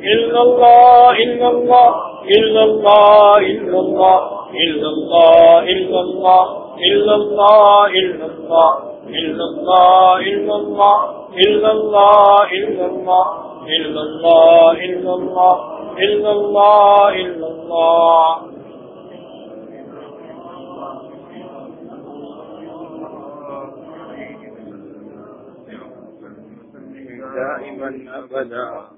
إلا الله إلا الله إلا الله إلا الله إلا الله إلا الله إلا الله إلا الله إلا الله إلا الله إلا الله إلا الله إلا الله إلا الله إلا الله إلا الله دائما أبدا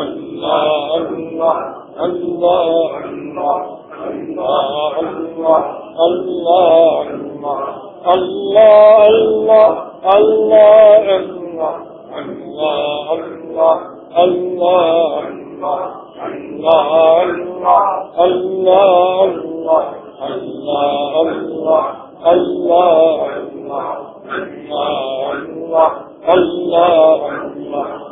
الله الله الله الله الله الله الله الله الله الله الله الله الله الله الله الله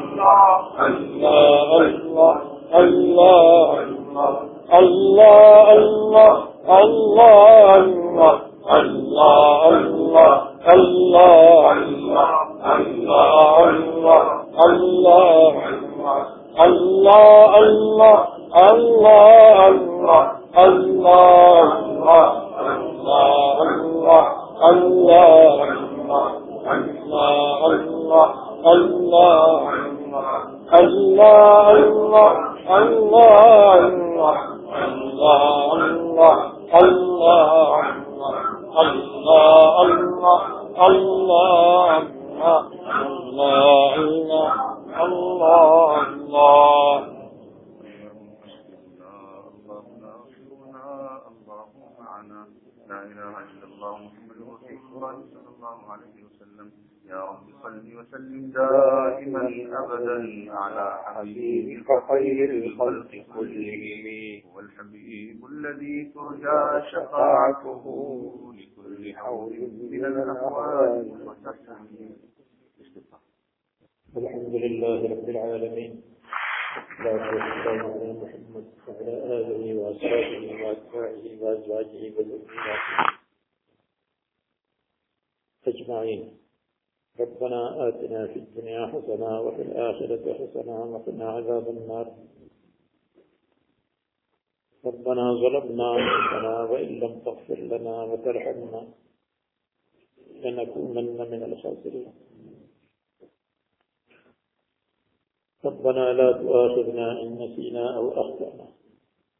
أجمعين. ربنا آتنا في الدنيا حسنة وفي الآخرة حسنة وقنا عذاب النار. ربنا ظلمنا أنفسنا وإن لم تغفر لنا وترحمنا لنكونن من الخاسرين. ربنا لا تؤاخذنا إن نسينا أو أخطأنا.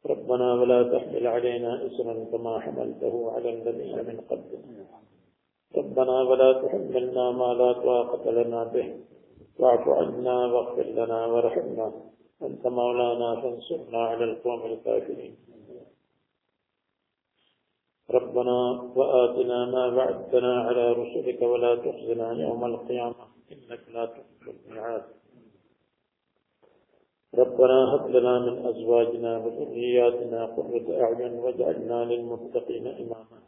ربنا ولا تحمل علينا إسرا كما حملته على الذين من قبلنا. ربنا ولا تحملنا ما لا طاقة لنا به. واعف عنا واغفر لنا وارحمنا. أنت مولانا فانصرنا على القوم الكافرين. ربنا وآتنا ما وعدتنا على رسلك ولا تخزنا يوم القيامة. إنك لا تخلف الميعاد. ربنا هب لنا من أزواجنا وذرياتنا قرة أعين واجعلنا للمتقين إماما.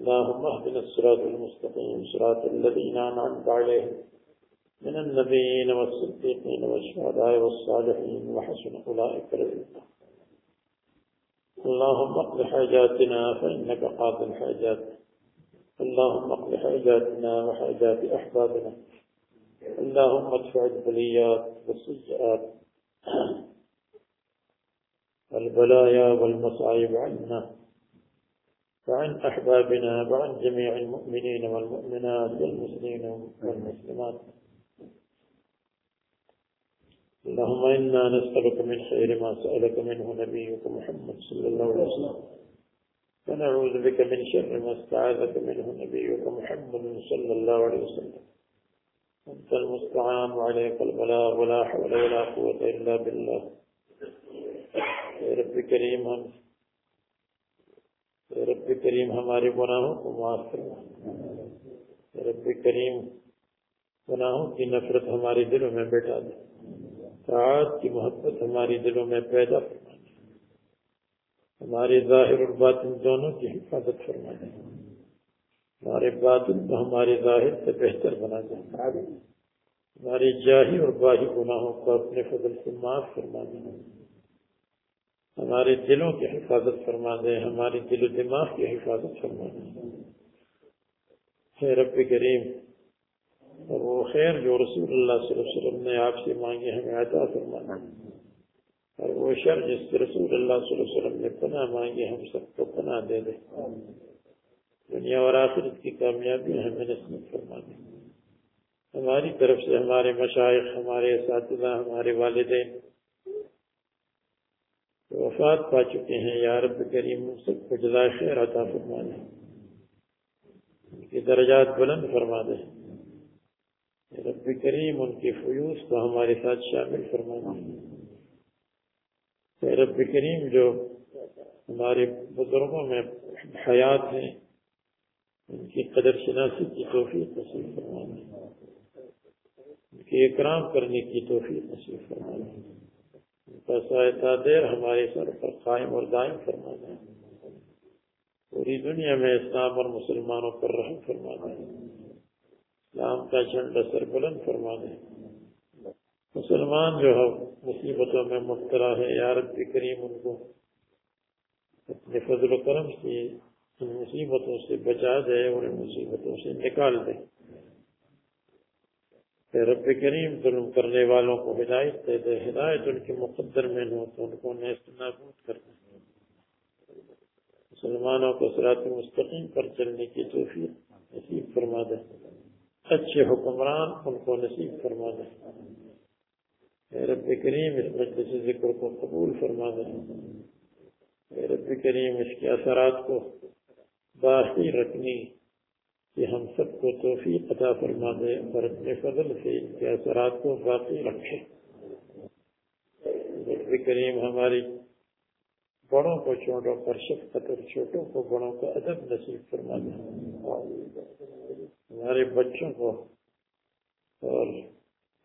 اللهم اهدنا الصراط المستقيم صراط الذين أنعمت عليهم. من النبيين والصديقين والشهداء والصالحين وحسن أولئك رفيقا اللهم اقض حاجاتنا فإنك قاضي الحاجات اللهم اقض حاجاتنا وحاجات أحبابنا. اللهم ادفع البليات والسيئات والبلايا والمصائب عنا. وعن أحبابنا وعن جميع المؤمنين والمؤمنات والمسلمين والمسلمات. اللهم إنا نسألك من خير ما سألك منه نبيك محمد صلى الله عليه وسلم. ونعوذ بك من شر ما استعاذك منه نبيك محمد صلى الله عليه وسلم. أنت المستعان وعليك البلاغ ولا حول ولا قوة إلا بالله. يا رب كريم رب کریم ہمارے گناہوں کو معاف فرما۔ اے رب کریم گناہوں کی نفرت ہمارے دلوں میں بیٹھا دے۔ طاعت کی محبت ہماری دلوں میں پیدا فرما دے۔ ہمارے ظاہر اور باطن دونوں کی حفاظت فرما دے۔ ہمارے باطن کو ہمارے ظاہر سے بہتر بنا دے۔ ہمارے جاہی اور باہی گناہوں کو اپنے فضل سے معاف فرما دے۔ ہمارے دلوں کی حفاظت فرما دے ہمارے دل و دماغ کی حفاظت فرما دے رب کریم، اور وہ خیر جو رسول اللہ صلی اللہ علیہ وسلم نے آپ سے مانگے ہمیں عطا فرمانا اور وہ شر جس سے رسول اللہ صلی اللہ علیہ وسلم نے پناہ مانگے ہم سب کو پناہ دے دے۔ دنیا اور آخرت کی کامیابی ہمیں نسبت فرما دے ہماری طرف سے ہمارے مشائق، ہمارے اساتذہ، ہمارے والدین وفات پا چکے ہیں۔ یا رب کریم سب کو جزائے خیر عطا فرما دے ان کے درجات بلند فرما دے۔ رب کریم، ان کی فیوز کو ہمارے ساتھ شامل فرما دے رب کریم، جو ہمارے بزرگوں میں حیات ہیں، ان کی قدر شناسی کی توفیق نصیب فرما دے ان کے اکرام کرنے کی توفیق نصیب فرما دے دیر ہمارے سر پر قائم اور دائم فرما دے پوری دنیا میں اسلام اور مسلمانوں پر رحم فرما دے اسلام کا جھنڈا سر بلند فرما دے مسلمان جو ہے مصیبتوں میں مبتلا ہے یا رب کریم، ان کو اپنے فضل و کرم سے، ان مصیبتوں سے بچا دے اور ان مصیبتوں سے نکال دے۔ رب کریم ظلم کرنے والوں کو ہدایت دے دے، ہدایت ان کے مقدر میں ہو تو ان کو نیست نابود کر دے۔ مسلمانوں کو صراط مستقیم پر چلنے کی توفیق نصیب فرما دے۔ اچھے حکمران ان کو نصیب فرما دے۔ رب کریم، اس مجلس ذکر کو قبول فرما دے۔ رب کریم، اس کے اثرات کو باقی رکھنی۔ کہ ہم سب کو توفیق عطا فرما دے اور اپنے فضل سے ان کے اثرات کو باقی رکھے۔ رب کریم ہماری بڑوں کو چھوٹوں پر شفقت اور چھوٹوں کو بڑوں کا ادب نصیب فرما دے ہمارے بچوں کو اور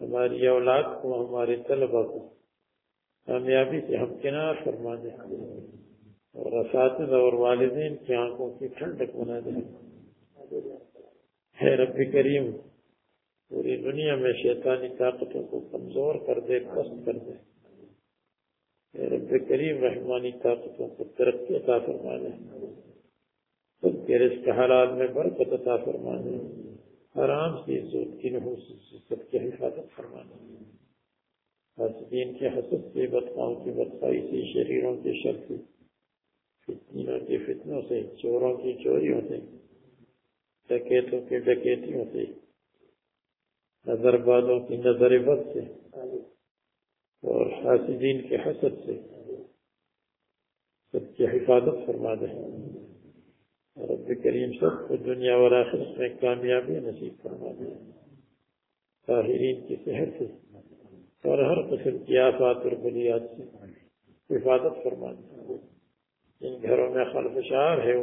ہماری اولاد کو، ہمارے طلبہ کو کامیابی سے ہم کنار فرما دیں اور اساتذہ اور والدین کی آنکھوں کی ٹھنڈک بنا دیں۔ ہے رب کریم، پوری دنیا میں شیطانی طاقتوں کو کمزور کر دے، پست کر دے۔ اے رب کریم، رحمانی طاقتوں کو ترقی عطا فرما دے سب کے رزق حالات میں برکت عطا فرما دے حرام سے زود کی نحوس سے سب کی حفاظت فرما دے کے حسد سے، بدخواہوں کی بدخواہی سے، شریروں کے شر سے فتنوں کے فتنوں سے، چوروں کی چوریوں سے۔ ڈکیتوں کے ڈکیتیوں سے نظر بازوں کی نظر بد سے اور حاسدین کے حسد سے سب کی حفاظت فرما دے رب کریم سب کو دنیا اور آخرت میں کامیابی نصیب فرما دے۔ طاہرین کی صحت سے اور ہر قسم کی آفات اور بنیاد سے حفاظت فرما دے۔ جن گھروں میں خلفشار ہے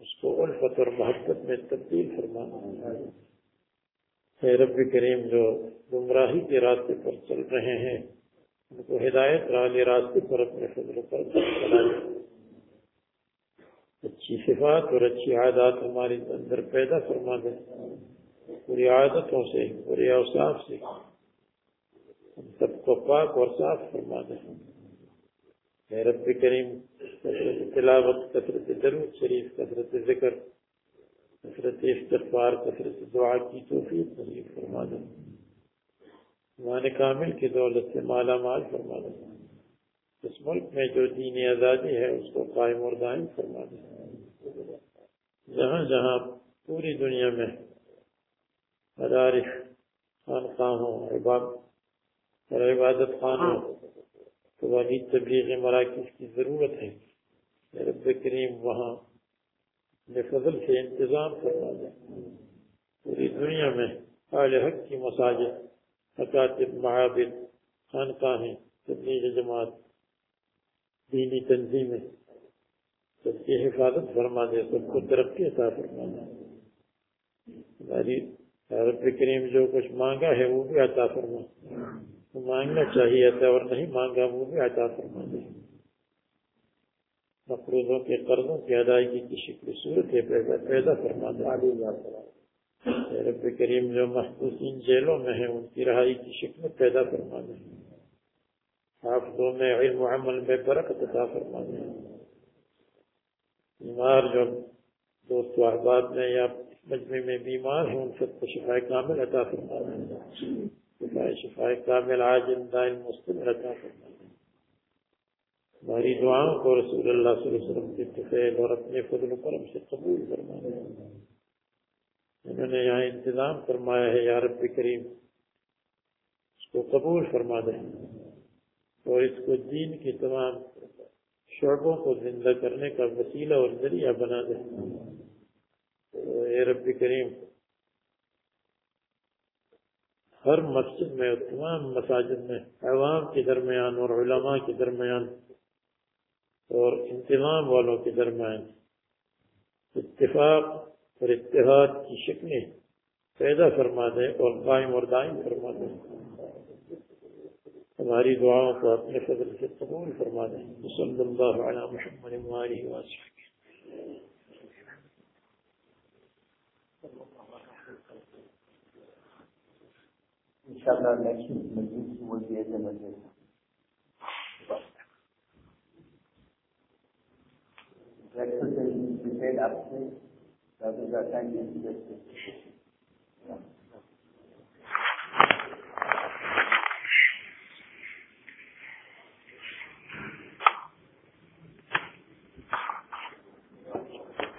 اس کو الفت اور محبت میں تبدیل فرما دے رب کریم، جو گمراہی کے راستے پر چل رہے ہیں، ان کو ہدایت والے راستے پر اپنے فضل پر اچھی صفات اور اچھی عادات ہمارے اندر پیدا فرما دے پوری عادتوں سے پورے اوصاف سے ہم سب کو پاک اور صاف فرما دے رب کریم کثرت تلاوت، کثرت درود شریف، کثرت ذکر، کثرت استغفار، کثرت دعا کی توفیق نصیب فرما دے۔ ایمان کامل کی دولت سے مالا مال فرما دے۔ اس ملک میں جو دین آزادی ہے، اس کو قائم اور دائم فرما دے۔ جہاں جہاں پوری دنیا میں مدارس، خانقاہوں اور عبادت خانوں قوانی تبلیغ مراکز کی ضرورت ہے۔ رب کریم وہاں اپنے فضل سے انتظام فرما دے۔ پوری دنیا میں اہل حق کی مساجد، مکاتب، معابد، خانقاہیں، تبلیغ جماعت، دینی تنظیمیں سب کی حفاظت فرما دے، سب کو ترقی عطا فرما دے۔ ہماری رب کریم جو کچھ مانگا ہے وہ بھی عطا فرما۔ مانگنا چاہیے تھا اور نہیں مانگا وہ بھی عطا فرما دے مقروضوں کے قرضوں کی ادائیگی کی شکل صورت پیدا پیدا فرما دے رب کریم جو محبوسین جیلوں میں ہیں ان کی رہائی کی شکل پیدا فرما دے حافظوں میں علم و عمل میں برکت عطا فرما دے بیمار جو دوست و احباب میں یا مجمع میں بیمار ہیں ان سب کو شفا کامل عطا فرما دے شفا شفا کامل عاجل دائم مستمر عطا فرما ہماری دعاؤں کو رسول اللہ صلی اللہ علیہ وسلم کے تفیل اور اپنے فضل و کرم سے قبول فرما انہوں نے یہاں انتظام فرمایا ہے، یا رب کریم، اس کو قبول فرما دے اور اس کو دین کی تمام شعبوں کو زندہ کرنے کا وسیلہ اور ذریعہ بنا دے تو اے رب کریم ہر مسجد میں، تمام مساجد میں، عوام کے درمیان اور علماء کے درمیان اور انتظام والوں کے درمیان اتفاق اور اتحاد کی شکلیں پیدا فرما دے اور قائم اور دائم فرما دے ہماری دعاؤں کو اپنے فضل سے قبول فرما دیں۔ صلی اللہ علی محمد Inshallah, next week, Majid, will be at the Majid. Breakfast is prepared upstairs. That is our time to